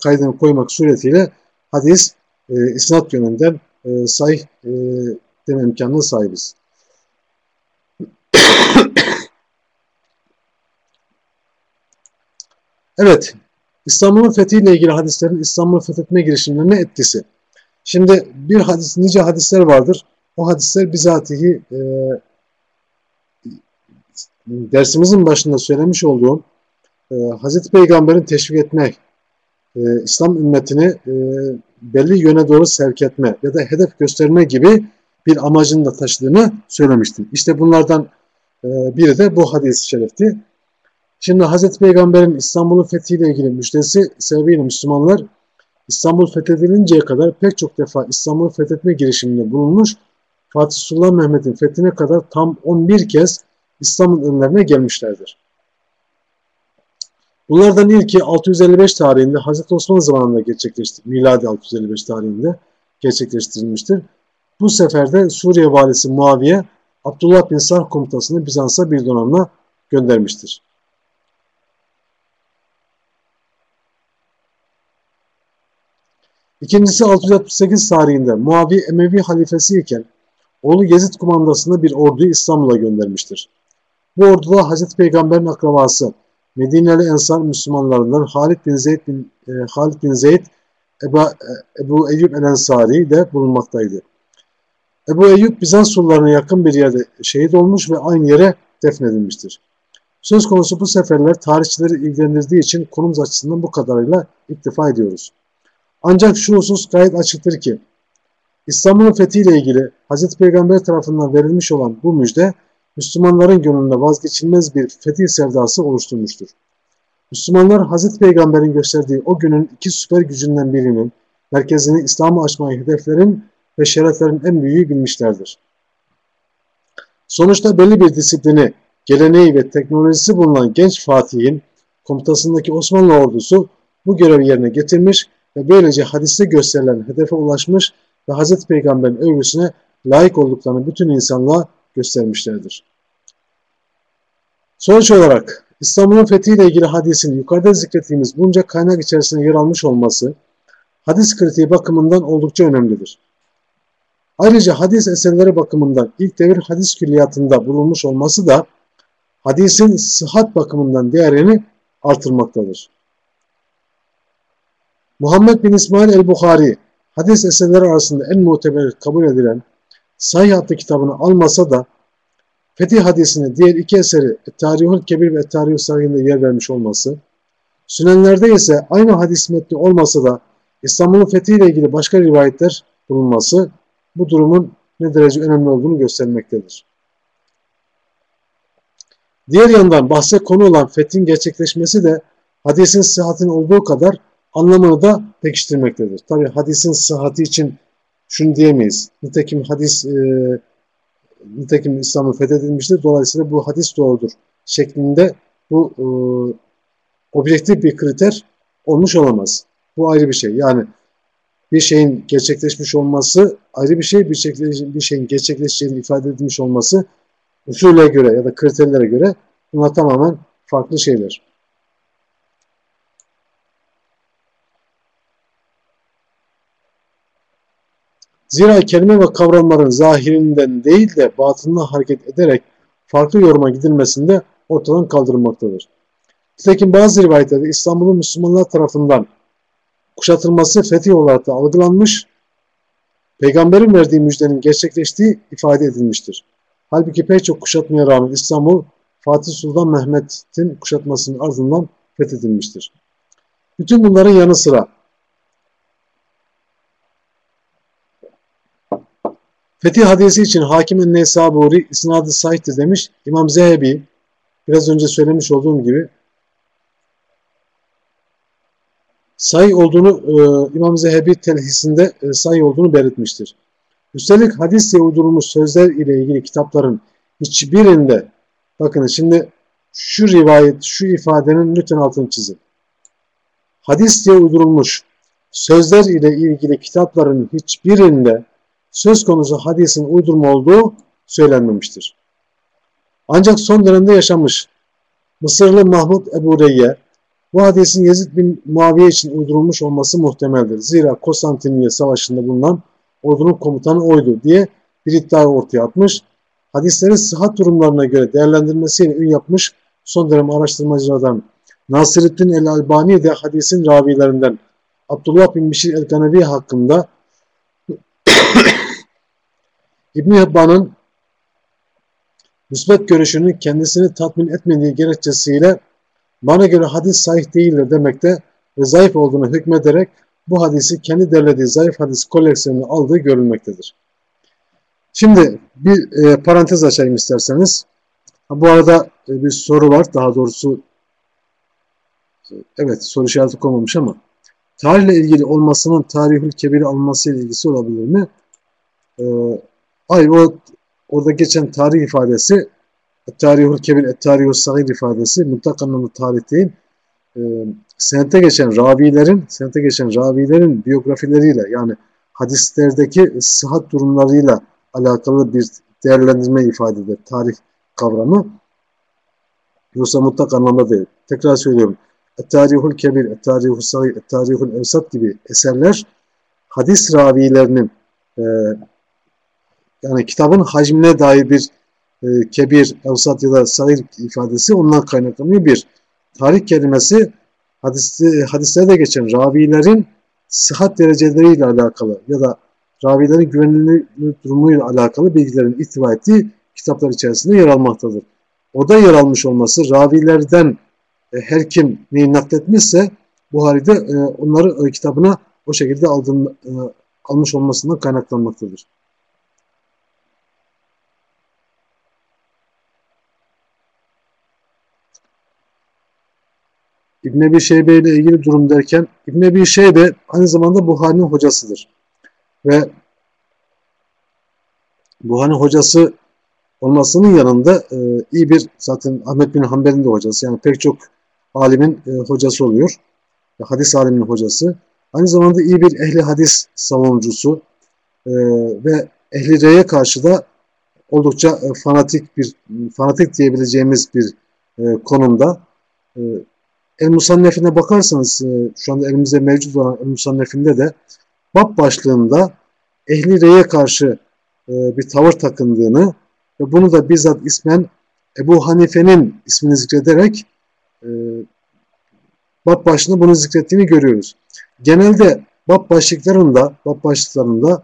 kaydını koymak suretiyle hadis isnat yönünden sahih deme imkanına sahibiz. evet, İstanbul'un fethiyle ilgili hadislerin İstanbul'u fethetme girişimlerine etkisi. Şimdi bir hadis, nice hadisler vardır. O hadisler bizatihi e, dersimizin başında söylemiş olduğum e, Hazreti Peygamber'in teşvik etmek, e, İslam ümmetini e, belli yöne doğru sevk etme ya da hedef gösterme gibi bir amacını da taşıdığını söylemiştim. İşte bunlardan e, biri de bu hadis-i şerifti. Şimdi Hazreti Peygamber'in İstanbul'un fethiyle ilgili müjdesi sebebiyle Müslümanlar İstanbul fethedilinceye kadar pek çok defa İstanbul'u fethetme girişiminde bulunmuş. Fatih Sultan Mehmet'in fethine kadar tam 11 kez İstanbul önlerine gelmişlerdir. Bunlardan ilki 655 tarihinde Hazreti Osman zamanında gerçekleşti. Miladi 655 tarihinde gerçekleştirilmiştir. Bu seferde Suriye valisi Muaviye Abdullah bin Sarh komutasını Bizans'a bir donanma göndermiştir. İkincisi 668 tarihinde Muavi Emevi halifesi iken oğlu Yezid kumandasında bir orduyu İstanbul'a göndermiştir. Bu orduda Hazreti Peygamber'in akrabası Medineli Ensar Müslümanlarından Halid bin Zeyd bin e, Halid bin Zeyd Eba, e, Ebu Eyyub el-Ensari de bulunmaktaydı. Ebu Eyyub Bizans yakın bir yerde şehit olmuş ve aynı yere defnedilmiştir. Söz konusu bu seferler tarihçileri ilgilendirdiği için konumuz açısından bu kadarıyla iktifa ediyoruz. Ancak şu husus gayet açıktır ki İstanbul'un fethiyle ilgili Hz. Peygamber tarafından verilmiş olan bu müjde Müslümanların gönlünde vazgeçilmez bir fetih sevdası oluşturmuştur. Müslümanlar Hz. Peygamber'in gösterdiği o günün iki süper gücünden birinin merkezini İslam'ı açmayı hedeflerin ve şereflerin en büyüğü bilmişlerdir. Sonuçta belli bir disiplini, geleneği ve teknolojisi bulunan genç Fatih'in komutasındaki Osmanlı ordusu bu görevi yerine getirmiş ve böylece hadiste gösterilen hedefe ulaşmış ve Hz. Peygamber'in övgüsüne layık olduklarını bütün insanlığa göstermişlerdir. Sonuç olarak İstanbul'un fethiyle ilgili hadisin yukarıda zikrettiğimiz bunca kaynak içerisinde yer almış olması hadis kritiği bakımından oldukça önemlidir. Ayrıca hadis eserleri bakımından ilk devir hadis külliyatında bulunmuş olması da hadisin sıhhat bakımından değerini artırmaktadır. Muhammed bin İsmail el-Bukhari hadis eserleri arasında en muteber kabul edilen Sahih adlı kitabını almasa da Fetih hadisine diğer iki eseri Tarihul Kebir ve Tarihul Sahih'inde yer vermiş olması, Sünenlerde ise aynı hadis metni olmasa da İstanbul'un fethiyle ilgili başka rivayetler bulunması bu durumun ne derece önemli olduğunu göstermektedir. Diğer yandan bahse konu olan fethin gerçekleşmesi de hadisin sıhhatinin olduğu kadar anlamını da pekiştirmektedir. Tabi hadisin sıhhati için şunu diyemeyiz. Nitekim hadis e, nitekim İslam'ı fethedilmiştir. Dolayısıyla bu hadis doğrudur şeklinde bu e, objektif bir kriter olmuş olamaz. Bu ayrı bir şey. Yani bir şeyin gerçekleşmiş olması ayrı bir şey, bir, bir şeyin gerçekleşeceğini ifade edilmiş olması usule göre ya da kriterlere göre bunlar tamamen farklı şeyler. Zira kelime ve kavramların zahirinden değil de batından hareket ederek farklı yoruma gidilmesinde ortadan kaldırılmaktadır. Nitekim bazı rivayetlerde İstanbul'un Müslümanlar tarafından kuşatılması fetih olarak da algılanmış, peygamberin verdiği müjdenin gerçekleştiği ifade edilmiştir. Halbuki pek çok kuşatmaya rağmen İstanbul Fatih Sultan Mehmet'in kuşatmasının ardından fethedilmiştir. Bütün bunların yanı sıra Fetih hadisi için Hakim-i Nesaburi isnadı sahihtir demiş. İmam Zehebi biraz önce söylemiş olduğum gibi sahih olduğunu e, İmam Zehebi telhisinde e, sahih olduğunu belirtmiştir. Üstelik hadis diye uydurulmuş sözler ile ilgili kitapların hiçbirinde bakın şimdi şu rivayet, şu ifadenin lütfen altını çizin. Hadis diye uydurulmuş sözler ile ilgili kitapların hiçbirinde söz konusu hadisin uydurma olduğu söylenmemiştir. Ancak son dönemde yaşamış Mısırlı Mahmud Ebu Reyye bu hadisin Yezid bin Muaviye için uydurulmuş olması muhtemeldir. Zira Konstantiniye Savaşı'nda bulunan ordunun komutanı oydu diye bir iddia ortaya atmış. Hadislerin sıhhat durumlarına göre değerlendirmesiyle ün yapmış son dönem araştırmacılardan Nasiruddin el-Albani de hadisin ravilerinden Abdullah bin Bişir el-Ganevi hakkında İbn-i Hibban'ın müsbet görüşünün kendisini tatmin etmediği gerekçesiyle bana göre hadis sahih değildir demekte ve zayıf olduğunu hükmederek bu hadisi kendi derlediği zayıf hadis koleksiyonunu aldığı görülmektedir. Şimdi bir e, parantez açayım isterseniz. Bu arada e, bir soru var. Daha doğrusu evet soru işareti konmamış ama tarihle ilgili olmasının tarihül kebiri alınmasıyla ilgisi olabilir mi? E, hayır o orada geçen tarih ifadesi tarihül kebir, tarihül sahir ifadesi mutlak anlamda tarih değil. E, senete geçen ravilerin, senete geçen ravilerin biyografileriyle yani hadislerdeki sıhhat durumlarıyla alakalı bir değerlendirme ifade eder. Tarih kavramı. Yoksa mutlak anlamda değil. Tekrar söylüyorum. Et-Tarihul Kebir, Et-Tarihul Sahih, Et-Tarihul Evsat gibi eserler hadis ravilerinin e, yani kitabın hacmine dair bir e, kebir, evsat ya da sahir ifadesi ondan kaynaklanıyor bir. tarih kelimesi hadiste, hadislerde geçen ravilerin sıhhat dereceleriyle alakalı ya da ravilerin güvenilir durumuyla alakalı bilgilerin ihtiva ettiği kitaplar içerisinde yer almaktadır. O da yer almış olması ravilerden e, her kim neyi nakletmişse Buhari'de e, onları e, kitabına o şekilde aldığın, e, almış olmasından kaynaklanmaktadır. İbn Ebi Şeybe ile ilgili durum derken İbn Ebi Şeybe aynı zamanda Buhari'nin hocasıdır. Ve Buhari'nin hocası olmasının yanında e, iyi bir zaten Ahmet bin Hanbel'in de hocası. Yani pek çok alimin e, hocası oluyor. Hadis aliminin hocası. Aynı zamanda iyi bir ehli hadis savunucusu e, ve ehli reye karşı da oldukça e, fanatik bir fanatik diyebileceğimiz bir e, konumda. E, El Musannef'ine bakarsanız e, şu anda elimizde mevcut olan El Musannef'inde de bab başlığında ehli reye karşı e, bir tavır takındığını ve bunu da bizzat ismen Ebu Hanife'nin ismini zikrederek e, bab başlığında bunu zikrettiğini görüyoruz. Genelde bab başlıklarında, bab başlıklarında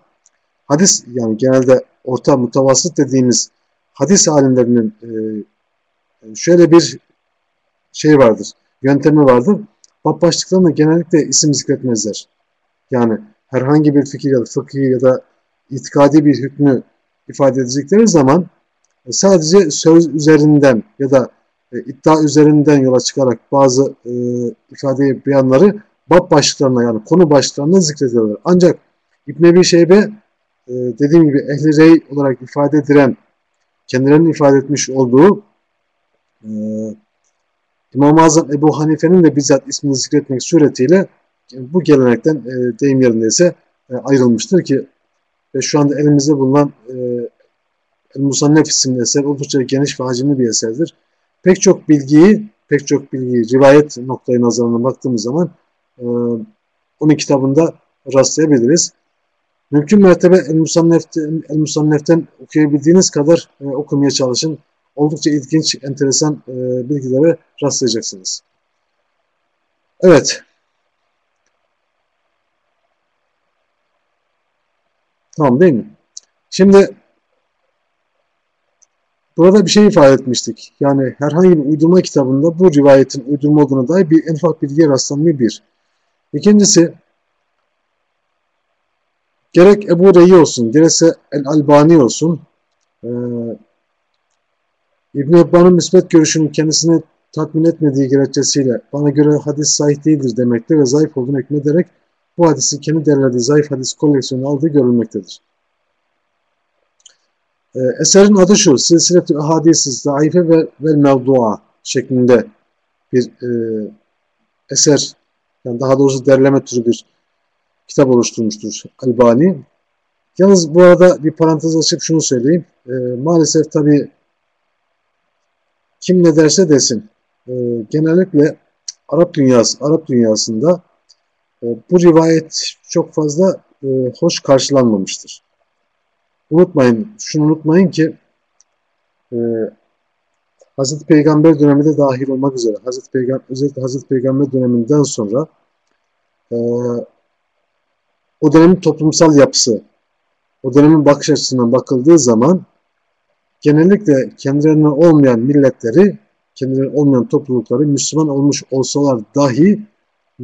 hadis yani genelde orta mutavasıt dediğimiz hadis alimlerinin şöyle bir şey vardır, yöntemi vardır. Bab başlıklarında genellikle isim zikretmezler. Yani herhangi bir fikir ya da fıkhi ya da itikadi bir hükmü ifade edecekleri zaman e, sadece söz üzerinden ya da e, iddia üzerinden yola çıkarak bazı e, ifade beyanları bab başlıklarına yani konu başlıklarına zikrediyorlar. Ancak İbn Ebi Şeybe e, dediğim gibi ehli rey olarak ifade edilen kendilerinin ifade etmiş olduğu e, İmam-ı Azam Ebu Hanife'nin de bizzat ismini zikretmek suretiyle bu gelenekten e, deyim yerindeyse e, ayrılmıştır ki ve şu anda elimizde bulunan e, Musannef isimli eser oldukça geniş ve hacimli bir eserdir. Pek çok bilgiyi, pek çok bilgiyi rivayet noktayı nazarına baktığımız zaman e, onun kitabında rastlayabiliriz. Mümkün mertebe El Musannef'ten, El okuyabildiğiniz kadar e, okumaya çalışın. Oldukça ilginç, enteresan e, bilgilere rastlayacaksınız. Evet. Tamam değil mi? Şimdi burada bir şey ifade etmiştik. Yani herhangi bir uydurma kitabında bu rivayetin uydurma olduğuna dair bir en ufak bilgiye rastlanmıyor bir. İkincisi gerek Ebu Reyy olsun, gerekse El-Albani olsun e, İbn-i Hibban'ın müsbet görüşünün kendisini tatmin etmediği gerekçesiyle bana göre hadis sahih değildir demekte ve zayıf olduğunu hükmederek bu hadisi kendi derlediği zayıf hadis koleksiyonu aldığı görülmektedir. E, eserin adı şu, Silsiletü Ahadisi Zaife ve Vel Mevdua şeklinde bir e, eser, yani daha doğrusu derleme türü bir kitap oluşturmuştur Albani. Yalnız bu arada bir parantez açıp şunu söyleyeyim. E, maalesef tabi kim ne derse desin, e, genellikle Arap dünyası, Arap dünyasında e, bu rivayet çok fazla e, hoş karşılanmamıştır. Unutmayın, şunu unutmayın ki e, Hazreti Peygamber döneminde dahil olmak üzere Hazreti Peygamber özellikle Hazreti Peygamber döneminden sonra e, o dönemin toplumsal yapısı, o dönemin bakış açısından bakıldığı zaman genellikle kendilerine olmayan milletleri, kendilerine olmayan toplulukları Müslüman olmuş olsalar dahi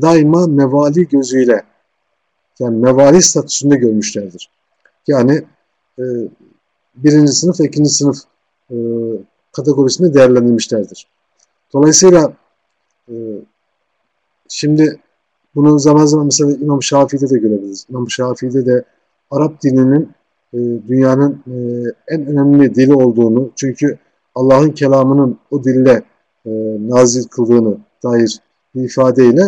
daima mevali gözüyle yani mevali statüsünde görmüşlerdir. Yani e, birinci sınıf ve ikinci sınıf e, kategorisinde değerlendirmişlerdir. Dolayısıyla e, şimdi bunu zaman zaman mesela İmam Şafii'de de görebiliriz. İmam Şafii'de de Arap dininin e, dünyanın e, en önemli dili olduğunu, çünkü Allah'ın kelamının o dille e, nazil kıldığını dair bir ifadeyle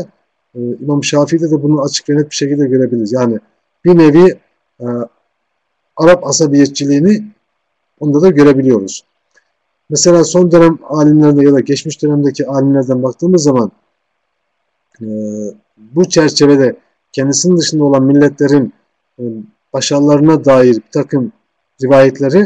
İmam Şafii'de de bunu açık ve net bir şekilde görebiliriz. Yani bir nevi Arap asabiyetçiliğini onda da görebiliyoruz. Mesela son dönem alimlerinde ya da geçmiş dönemdeki alimlerden baktığımız zaman bu çerçevede kendisinin dışında olan milletlerin başarılarına dair bir takım rivayetleri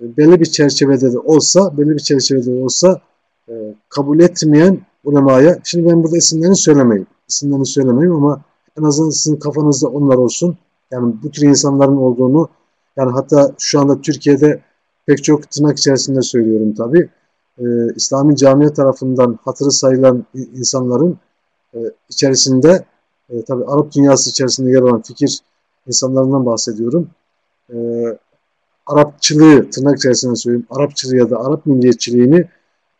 e, belli bir çerçevede de olsa, belli bir çerçevede de olsa e, kabul etmeyen ulemaya. Şimdi ben burada isimlerini söylemeyeyim. İsimlerini söylemeyeyim ama en azından sizin kafanızda onlar olsun. Yani bu tür insanların olduğunu yani hatta şu anda Türkiye'de pek çok tırnak içerisinde söylüyorum tabi. Ee, İslami camia tarafından hatırı sayılan insanların e, içerisinde e, tabi Arap dünyası içerisinde yer alan fikir insanlarından bahsediyorum. E, Arapçılığı tırnak içerisinde söyleyeyim. Arapçılığı ya da Arap milliyetçiliğini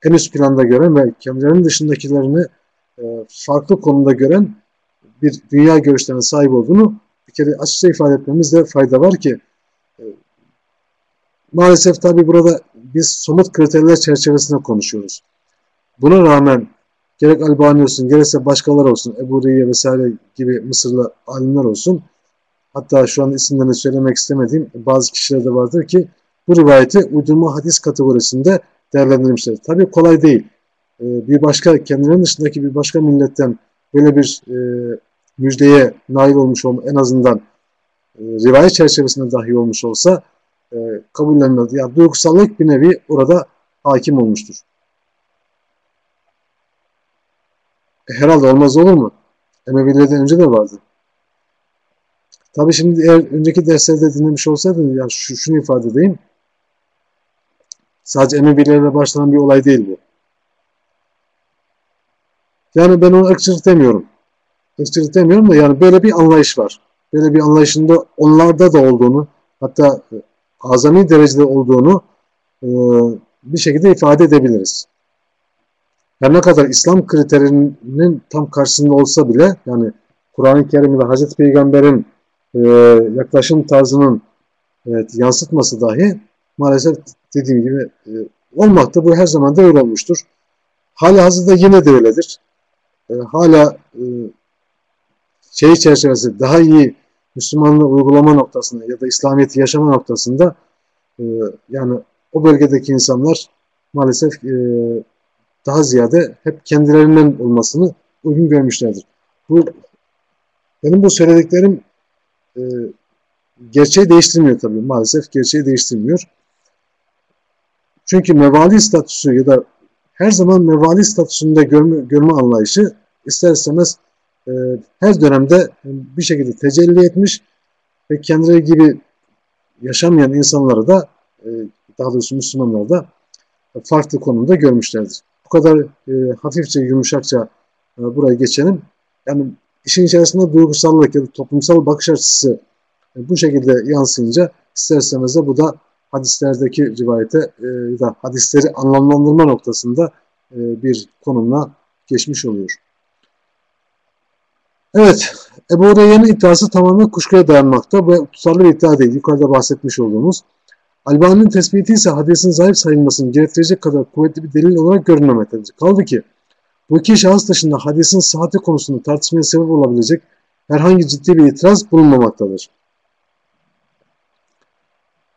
en üst planda gören ve kendilerinin dışındakilerini e, farklı konumda gören bir dünya görüşlerine sahip olduğunu bir kere açıkça ifade etmemizde fayda var ki e, maalesef tabi burada biz somut kriterler çerçevesinde konuşuyoruz. Buna rağmen gerek Albani olsun, gerekse başkaları olsun, Ebu Riye vesaire gibi Mısırlı alimler olsun, hatta şu an isimlerini söylemek istemediğim bazı kişiler de vardır ki bu rivayeti uydurma hadis kategorisinde değerlendirmişler. Tabii kolay değil. Ee, bir başka, kendilerinin dışındaki bir başka milletten böyle bir e, müjdeye nail olmuş olma, en azından e, rivayet çerçevesinde dahi olmuş olsa e, kabullenmez. Yani duygusallık bir nevi orada hakim olmuştur. Herhalde olmaz olur mu? Emevilerden önce de vardı. Tabii şimdi eğer önceki derslerde dinlemiş olsaydın ya şu, şunu ifade edeyim. Sadece Emevilerle başlanan bir olay değil bu. Yani ben onu ırkçılık demiyorum. Irkçılık demiyorum da yani böyle bir anlayış var. Böyle bir anlayışında onlarda da olduğunu hatta e, azami derecede olduğunu e, bir şekilde ifade edebiliriz. Her ne kadar İslam kriterinin tam karşısında olsa bile yani Kur'an-ı Kerim ve Hazreti Peygamber'in e, yaklaşım tarzının evet, yansıtması dahi maalesef dediğim gibi e, olmakta. Bu her zaman da öyle olmuştur. Hala hazırda yine de öyledir. E, hala e, şey çerçevesi daha iyi Müslümanlığı uygulama noktasında ya da İslamiyet'i yaşama noktasında e, yani o bölgedeki insanlar maalesef e, daha ziyade hep kendilerinden olmasını uygun görmüşlerdir. Bu benim bu söylediklerim e, gerçeği değiştirmiyor tabii. Maalesef gerçeği değiştirmiyor. Çünkü mevali statüsü ya da her zaman mevali statüsünde görme, görme anlayışı ister istemez e, her dönemde bir şekilde tecelli etmiş ve kendileri gibi yaşamayan insanları da e, daha doğrusu Müslümanları da farklı konumda görmüşlerdir. Bu kadar e, hafifçe, yumuşakça e, buraya geçelim. Yani işin içerisinde duygusallık ya da toplumsal bakış açısı e, bu şekilde yansıyınca ister istemez de bu da hadislerdeki rivayete e, da hadisleri anlamlandırma noktasında e, bir konumla geçmiş oluyor. Evet, Ebu Hureyre'nin iddiası tamamen kuşkuya dayanmakta ve tutarlı bir iddia değil. Yukarıda bahsetmiş olduğumuz. Albani'nin tespiti ise hadisin zayıf sayılmasını gerektirecek kadar kuvvetli bir delil olarak görünmemektedir. Kaldı ki bu iki şahıs dışında hadisin sıhhati konusunda tartışmaya sebep olabilecek herhangi ciddi bir itiraz bulunmamaktadır.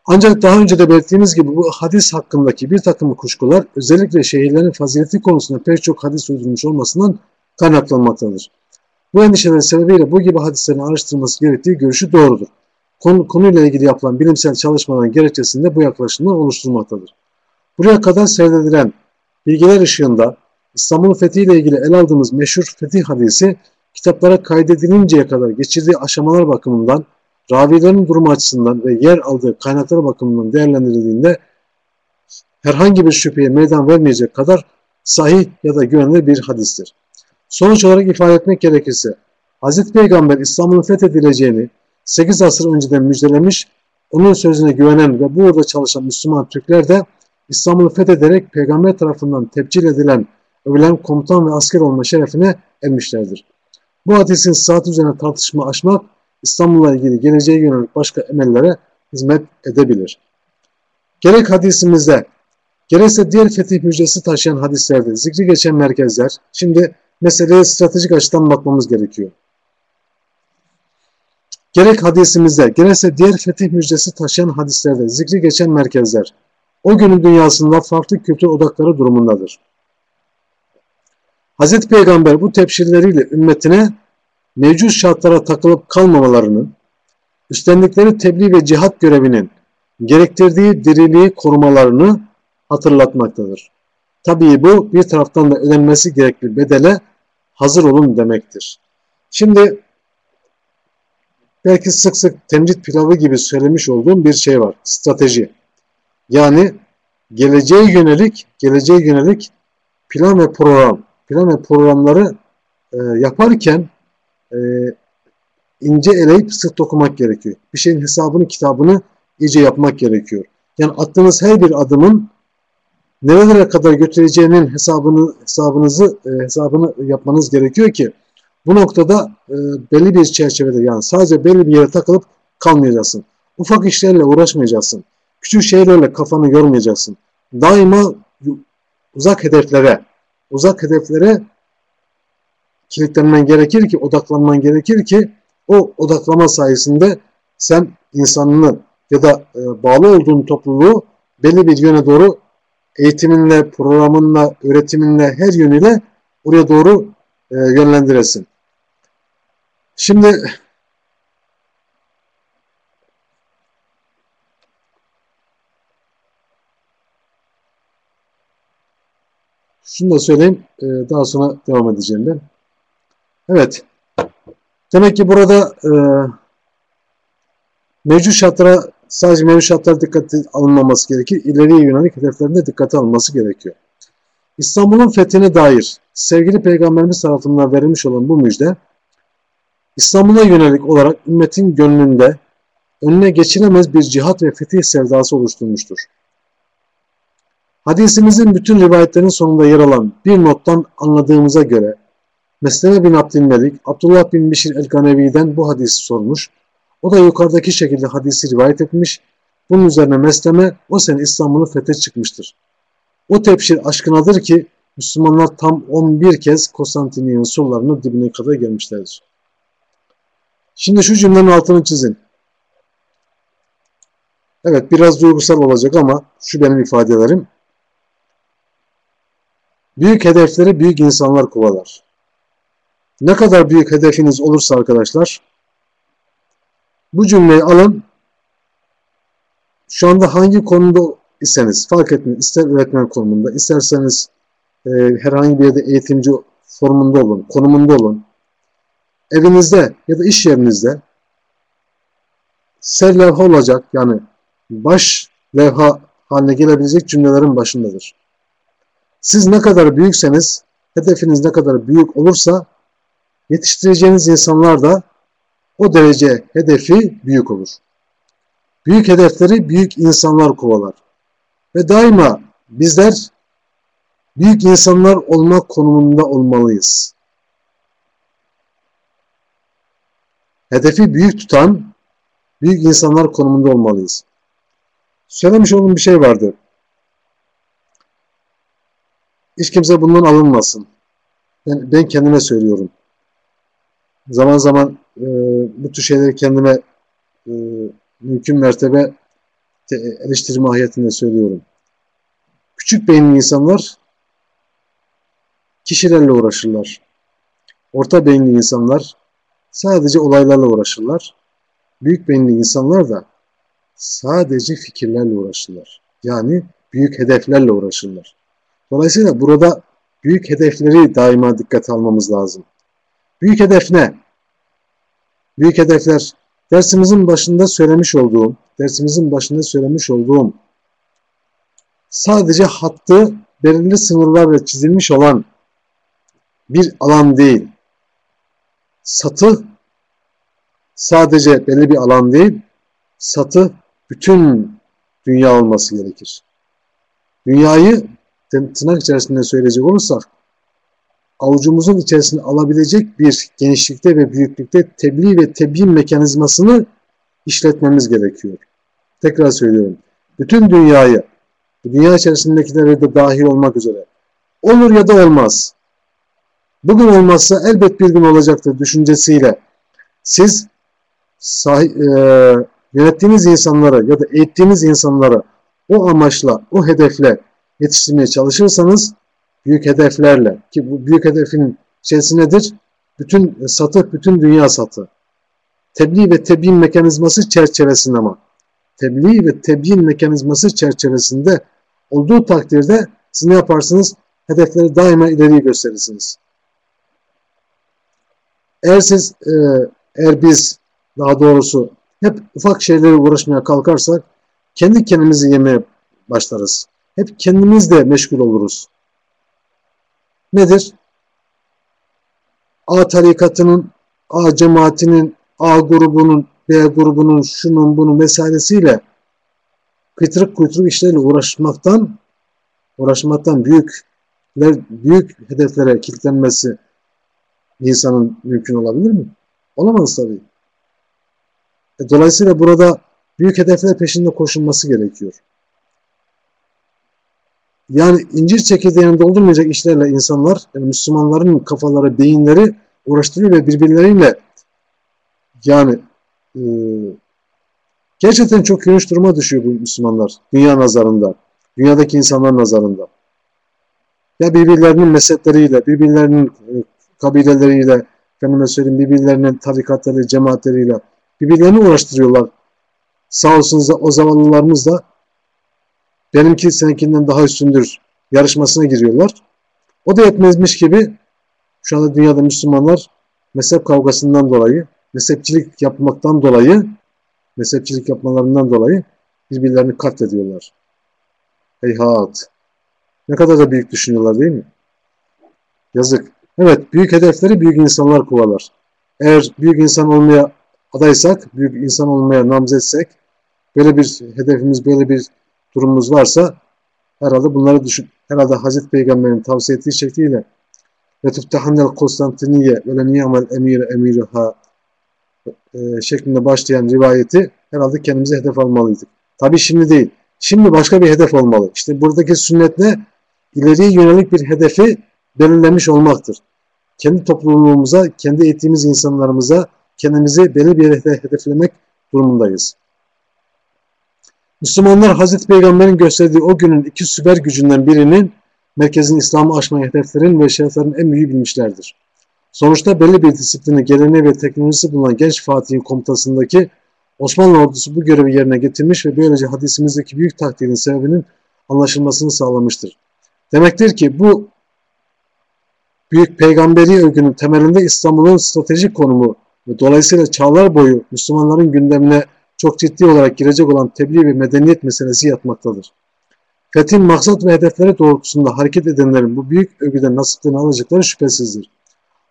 Ancak daha önce de belirttiğimiz gibi bu hadis hakkındaki bir takım kuşkular özellikle şehirlerin fazileti konusunda pek çok hadis uydurmuş olmasından kaynaklanmaktadır. Bu endişeler sebebiyle bu gibi hadislerin araştırılması gerektiği görüşü doğrudur. Konu, konuyla ilgili yapılan bilimsel çalışmaların gerekçesinde bu yaklaşımlar oluşturulmaktadır. Buraya kadar seyredilen bilgiler ışığında İstanbul Fethi ile ilgili ele aldığımız meşhur fetih hadisi kitaplara kaydedilinceye kadar geçirdiği aşamalar bakımından, ravilerin durumu açısından ve yer aldığı kaynaklar bakımından değerlendirildiğinde herhangi bir şüpheye meydan vermeyecek kadar sahih ya da güvenilir bir hadistir. Sonuç olarak ifade etmek gerekirse Hz. Peygamber İstanbul'un fethedileceğini 8 asır önceden müjdelemiş, onun sözüne güvenen ve bu uğurda çalışan Müslüman Türkler de İstanbul'u fethederek peygamber tarafından tepcil edilen övülen komutan ve asker olma şerefine ermişlerdir. Bu hadisin saat üzerine tartışma açmak İstanbul'la ilgili geleceğe yönelik başka emellere hizmet edebilir. Gerek hadisimizde, gerekse diğer fetih müjdesi taşıyan hadislerde zikri geçen merkezler, şimdi meseleye stratejik açıdan bakmamız gerekiyor. Gerek hadisimizde, gerekse diğer fetih müjdesi taşıyan hadislerde zikri geçen merkezler, o günün dünyasında farklı kültür odakları durumundadır. Hz. Peygamber bu tepşirleriyle ümmetine mevcut şartlara takılıp kalmamalarını, üstlendikleri tebliğ ve cihat görevinin gerektirdiği diriliği korumalarını hatırlatmaktadır. tabii bu bir taraftan da ödenmesi gerekli bedele hazır olun demektir. Şimdi belki sık sık temcit pilavı gibi söylemiş olduğum bir şey var. Strateji. Yani geleceğe yönelik, geleceğe yönelik plan ve program, plan ve programları e, yaparken e, ince eleyip sık dokumak gerekiyor. Bir şeyin hesabını, kitabını iyice yapmak gerekiyor. Yani attığınız her bir adımın nerelere kadar götüreceğinin hesabını hesabınızı e, hesabını yapmanız gerekiyor ki bu noktada e, belli bir çerçevede yani sadece belli bir yere takılıp kalmayacaksın. Ufak işlerle uğraşmayacaksın. Küçük şeylerle kafanı yormayacaksın. Daima uzak hedeflere, uzak hedeflere kilitlenmen gerekir ki, odaklanman gerekir ki o odaklama sayesinde sen insanını ya da e, bağlı olduğun topluluğu belli bir yöne doğru eğitiminle, programınla, öğretiminle, her yönüyle oraya doğru e, yönlendiresin. Şimdi şunu da söyleyeyim, e, daha sonra devam edeceğim ben. Evet, demek ki burada e, mevcut şartlara sadece mevcut şartlara dikkate alınmaması gerekir. İleriye yönelik hedeflerinde dikkate alınması gerekiyor. İstanbul'un fethine dair sevgili Peygamberimiz tarafından verilmiş olan bu müjde, İstanbul'a yönelik olarak ümmetin gönlünde önüne geçilemez bir cihat ve fetih sevdası oluşturmuştur. Hadisimizin bütün rivayetlerin sonunda yer alan bir nottan anladığımıza göre Mesleme bin Abdülmelik, Abdullah bin Bişir el-Ganevi'den bu hadisi sormuş. O da yukarıdaki şekilde hadisi rivayet etmiş. Bunun üzerine Mesleme o sene İstanbul'u fethe çıkmıştır. O tepşir aşkınadır ki Müslümanlar tam 11 kez Konstantiniyye'nin surlarının dibine kadar gelmişlerdir. Şimdi şu cümlenin altını çizin. Evet biraz duygusal olacak ama şu benim ifadelerim. Büyük hedefleri büyük insanlar kovalar. Ne kadar büyük hedefiniz olursa arkadaşlar bu cümleyi alın. Şu anda hangi konuda iseniz fark etmeyin. İster öğretmen konumunda, isterseniz e, herhangi bir yerde eğitimci formunda olun, konumunda olun. Evinizde ya da iş yerinizde ser levha olacak yani baş levha haline gelebilecek cümlelerin başındadır. Siz ne kadar büyükseniz, hedefiniz ne kadar büyük olursa yetiştireceğiniz insanlar da o derece hedefi büyük olur. Büyük hedefleri büyük insanlar kovalar. Ve daima bizler büyük insanlar olmak konumunda olmalıyız. Hedefi büyük tutan büyük insanlar konumunda olmalıyız. Söylemiş olduğum bir şey vardı. Hiç kimse bundan alınmasın. Ben, ben kendime söylüyorum. Zaman zaman e, bu tür şeyleri kendime e, mümkün mertebe eleştiri mahiyetinde söylüyorum. Küçük beyinli insanlar kişilerle uğraşırlar. Orta beyinli insanlar sadece olaylarla uğraşırlar. Büyük beyinli insanlar da sadece fikirlerle uğraşırlar. Yani büyük hedeflerle uğraşırlar. Dolayısıyla burada büyük hedefleri daima dikkate almamız lazım. Büyük hedef ne? Büyük hedefler dersimizin başında söylemiş olduğum, dersimizin başında söylemiş olduğum sadece hattı belirli sınırlarla çizilmiş olan bir alan değil. Satı sadece belli bir alan değil, satı bütün dünya olması gerekir. Dünyayı tırnak içerisinde söyleyecek olursak avucumuzun içerisine alabilecek bir genişlikte ve büyüklükte tebliğ ve tebyin mekanizmasını işletmemiz gerekiyor. Tekrar söylüyorum. Bütün dünyayı, dünya içerisindekileri de dahil olmak üzere olur ya da olmaz. Bugün olmazsa elbet bir gün olacaktır düşüncesiyle siz sahi, e, yönettiğiniz insanlara ya da eğittiğiniz insanlara o amaçla, o hedefle yetiştirmeye çalışırsanız büyük hedeflerle ki bu büyük hedefin içerisi nedir? Bütün satı, bütün dünya satı. Tebliğ ve tebyin mekanizması çerçevesinde ama tebliğ ve tebyin mekanizması çerçevesinde olduğu takdirde siz ne yaparsınız? Hedefleri daima ileriye gösterirsiniz. Eğer siz, e, eğer biz daha doğrusu hep ufak şeylere uğraşmaya kalkarsak kendi kendimizi yemeye başlarız. Hep kendimizle meşgul oluruz. Nedir? A tarikatının, A cemaatinin, A grubunun, B grubunun, şunun bunun vesairesiyle kıytırık kuytırık işlerle uğraşmaktan uğraşmaktan büyük büyük hedeflere kilitlenmesi insanın mümkün olabilir mi? Olamaz tabii. E, dolayısıyla burada büyük hedefler peşinde koşulması gerekiyor. Yani incir çekirdeğini doldurmayacak işlerle insanlar, yani Müslümanların kafaları, beyinleri uğraştırıyor ve birbirleriyle yani e, gerçekten çok gülünç duruma düşüyor bu Müslümanlar dünya nazarında, dünyadaki insanlar nazarında. Ya birbirlerinin mezhepleriyle, birbirlerinin e, kabileleriyle, efendime söyleyeyim birbirlerinin tarikatları, cemaatleriyle birbirlerini uğraştırıyorlar. Sağ olsun o zavallılarımız da benimki seninkinden daha üstündür yarışmasına giriyorlar. O da yetmezmiş gibi şu anda dünyada Müslümanlar mezhep kavgasından dolayı, mezhepçilik yapmaktan dolayı, mezhepçilik yapmalarından dolayı birbirlerini katlediyorlar. Heyhat! Ne kadar da büyük düşünüyorlar değil mi? Yazık. Evet, büyük hedefleri büyük insanlar kovalar. Eğer büyük insan olmaya adaysak, büyük insan olmaya namzetsek, böyle bir hedefimiz, böyle bir durumumuz varsa herhalde bunları düşün. Herhalde Hazreti Peygamber'in tavsiye ettiği şekliyle ve tuftahannel Konstantiniye ve le ni'mel emire emiruha e, şeklinde başlayan rivayeti herhalde kendimize hedef almalıydık. Tabi şimdi değil. Şimdi başka bir hedef olmalı. İşte buradaki sünnet ne? İleriye yönelik bir hedefi belirlemiş olmaktır. Kendi topluluğumuza, kendi eğittiğimiz insanlarımıza kendimizi belli bir hedeflemek durumundayız. Müslümanlar Hazreti Peygamber'in gösterdiği o günün iki süper gücünden birinin merkezin İslam'ı aşma hedeflerin ve şereflerin en büyüğü bilmişlerdir. Sonuçta belli bir disiplini, geleneği ve teknolojisi bulunan genç Fatih'in komutasındaki Osmanlı ordusu bu görevi yerine getirmiş ve böylece hadisimizdeki büyük takdirin sebebinin anlaşılmasını sağlamıştır. Demektir ki bu büyük peygamberi övgünün temelinde İstanbul'un stratejik konumu ve dolayısıyla çağlar boyu Müslümanların gündemine çok ciddi olarak girecek olan tebliğ ve medeniyet meselesi yatmaktadır. Fethin maksat ve hedefleri doğrultusunda hareket edenlerin bu büyük övgüden nasiplerini alacakları şüphesizdir.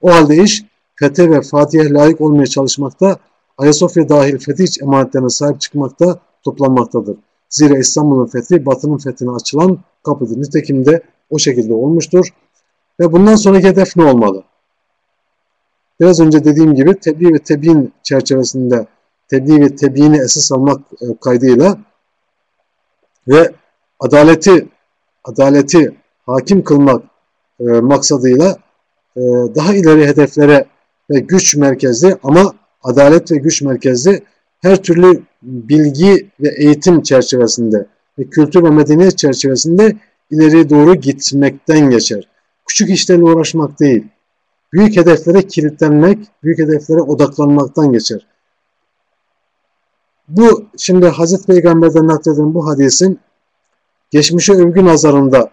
O halde iş fethe ve Fatih'e layık olmaya çalışmakta, Ayasofya dahil fetih emanetlerine sahip çıkmakta toplanmaktadır. Zira İstanbul'un fethi batının fethine açılan kapıdır. Nitekim de o şekilde olmuştur. Ve bundan sonraki hedef ne olmalı? Biraz önce dediğim gibi tebliğ ve tebyin çerçevesinde tebliğ ve tebliğini esas almak e, kaydıyla ve adaleti adaleti hakim kılmak e, maksadıyla e, daha ileri hedeflere ve güç merkezli ama adalet ve güç merkezli her türlü bilgi ve eğitim çerçevesinde ve kültür ve medeniyet çerçevesinde ileri doğru gitmekten geçer. Küçük işlerle uğraşmak değil, büyük hedeflere kilitlenmek, büyük hedeflere odaklanmaktan geçer. Bu şimdi Hazreti Peygamber'den nakledilen bu hadisin geçmişe övgü nazarında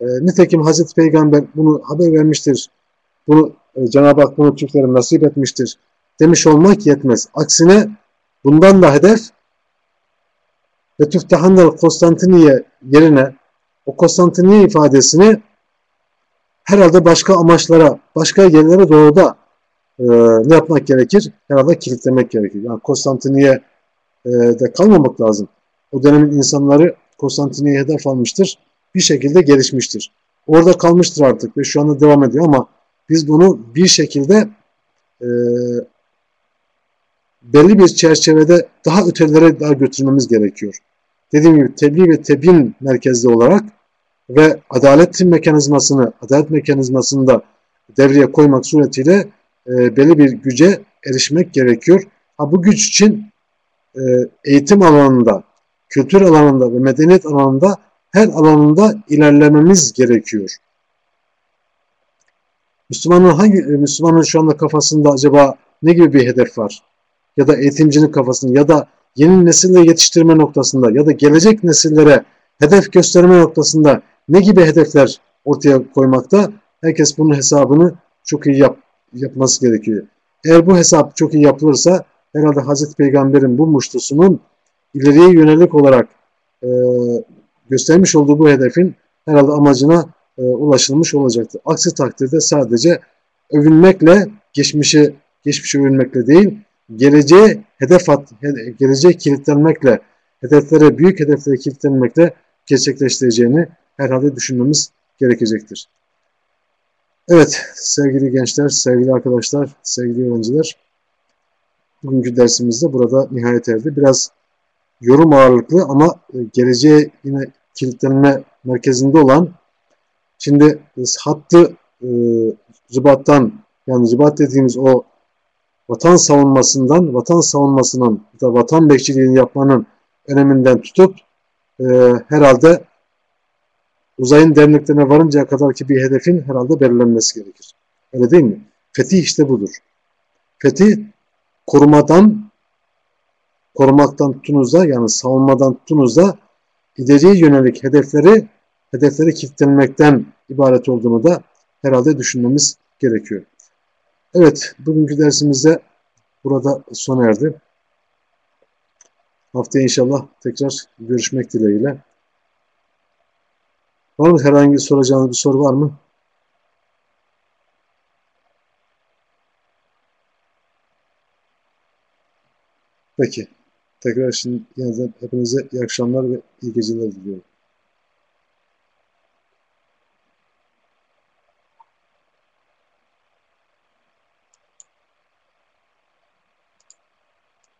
e, nitekim Hazreti Peygamber bunu haber vermiştir. Bunu e, Cenab-ı Hak bunu Türklere nasip etmiştir. Demiş olmak yetmez. Aksine bundan da hedef ve tüftehannel Konstantiniye yerine o Konstantiniye ifadesini herhalde başka amaçlara, başka yerlere doğru da e, ne yapmak gerekir? Herhalde kilitlemek gerekir. Yani Konstantiniye e, de kalmamak lazım. O dönemin insanları Konstantiniye hedef almıştır. Bir şekilde gelişmiştir. Orada kalmıştır artık ve şu anda devam ediyor ama biz bunu bir şekilde e, belli bir çerçevede daha ötelere daha götürmemiz gerekiyor. Dediğim gibi tebliğ ve tebyin merkezli olarak ve adalet mekanizmasını, adalet mekanizmasını da devreye koymak suretiyle e, belli bir güce erişmek gerekiyor. Ha, bu güç için e, eğitim alanında, kültür alanında ve medeniyet alanında her alanında ilerlememiz gerekiyor. Müslümanın hangi e, Müslümanın şu anda kafasında acaba ne gibi bir hedef var? Ya da eğitimcinin kafasında ya da yeni nesille yetiştirme noktasında ya da gelecek nesillere hedef gösterme noktasında ne gibi hedefler ortaya koymakta? Herkes bunun hesabını çok iyi yap, yapması gerekiyor. Eğer bu hesap çok iyi yapılırsa herhalde Hazreti Peygamber'in bu muştusunun ileriye yönelik olarak e, göstermiş olduğu bu hedefin herhalde amacına e, ulaşılmış olacaktır. Aksi takdirde sadece övünmekle geçmişi geçmişi övünmekle değil, geleceğe hedef at, geleceğe kilitlenmekle, hedeflere, büyük hedeflere kilitlenmekle gerçekleştireceğini herhalde düşünmemiz gerekecektir. Evet sevgili gençler, sevgili arkadaşlar, sevgili öğrenciler, bugünkü dersimizde burada nihayet erdi. Biraz yorum ağırlıklı ama e, geleceğe yine kilitlenme merkezinde olan şimdi hattı e, ribattan yani ribat dediğimiz o vatan savunmasından, vatan savunmasının da vatan bekçiliğini yapmanın öneminden tutup e, herhalde uzayın derneklerine varıncaya kadar ki bir hedefin herhalde belirlenmesi gerekir. Öyle değil mi? Fetih işte budur. Fetih korumadan korumaktan tutunuzda yani savunmadan tutunuzda ileriye yönelik hedefleri hedefleri kilitlenmekten ibaret olduğunu da herhalde düşünmemiz gerekiyor. Evet, bugünkü dersimizde burada sona erdi. Haftaya inşallah tekrar görüşmek dileğiyle. Var mı herhangi soracağınız bir soru var mı? Peki. Tekrar şimdi yeniden hepinize iyi akşamlar ve iyi geceler diliyorum.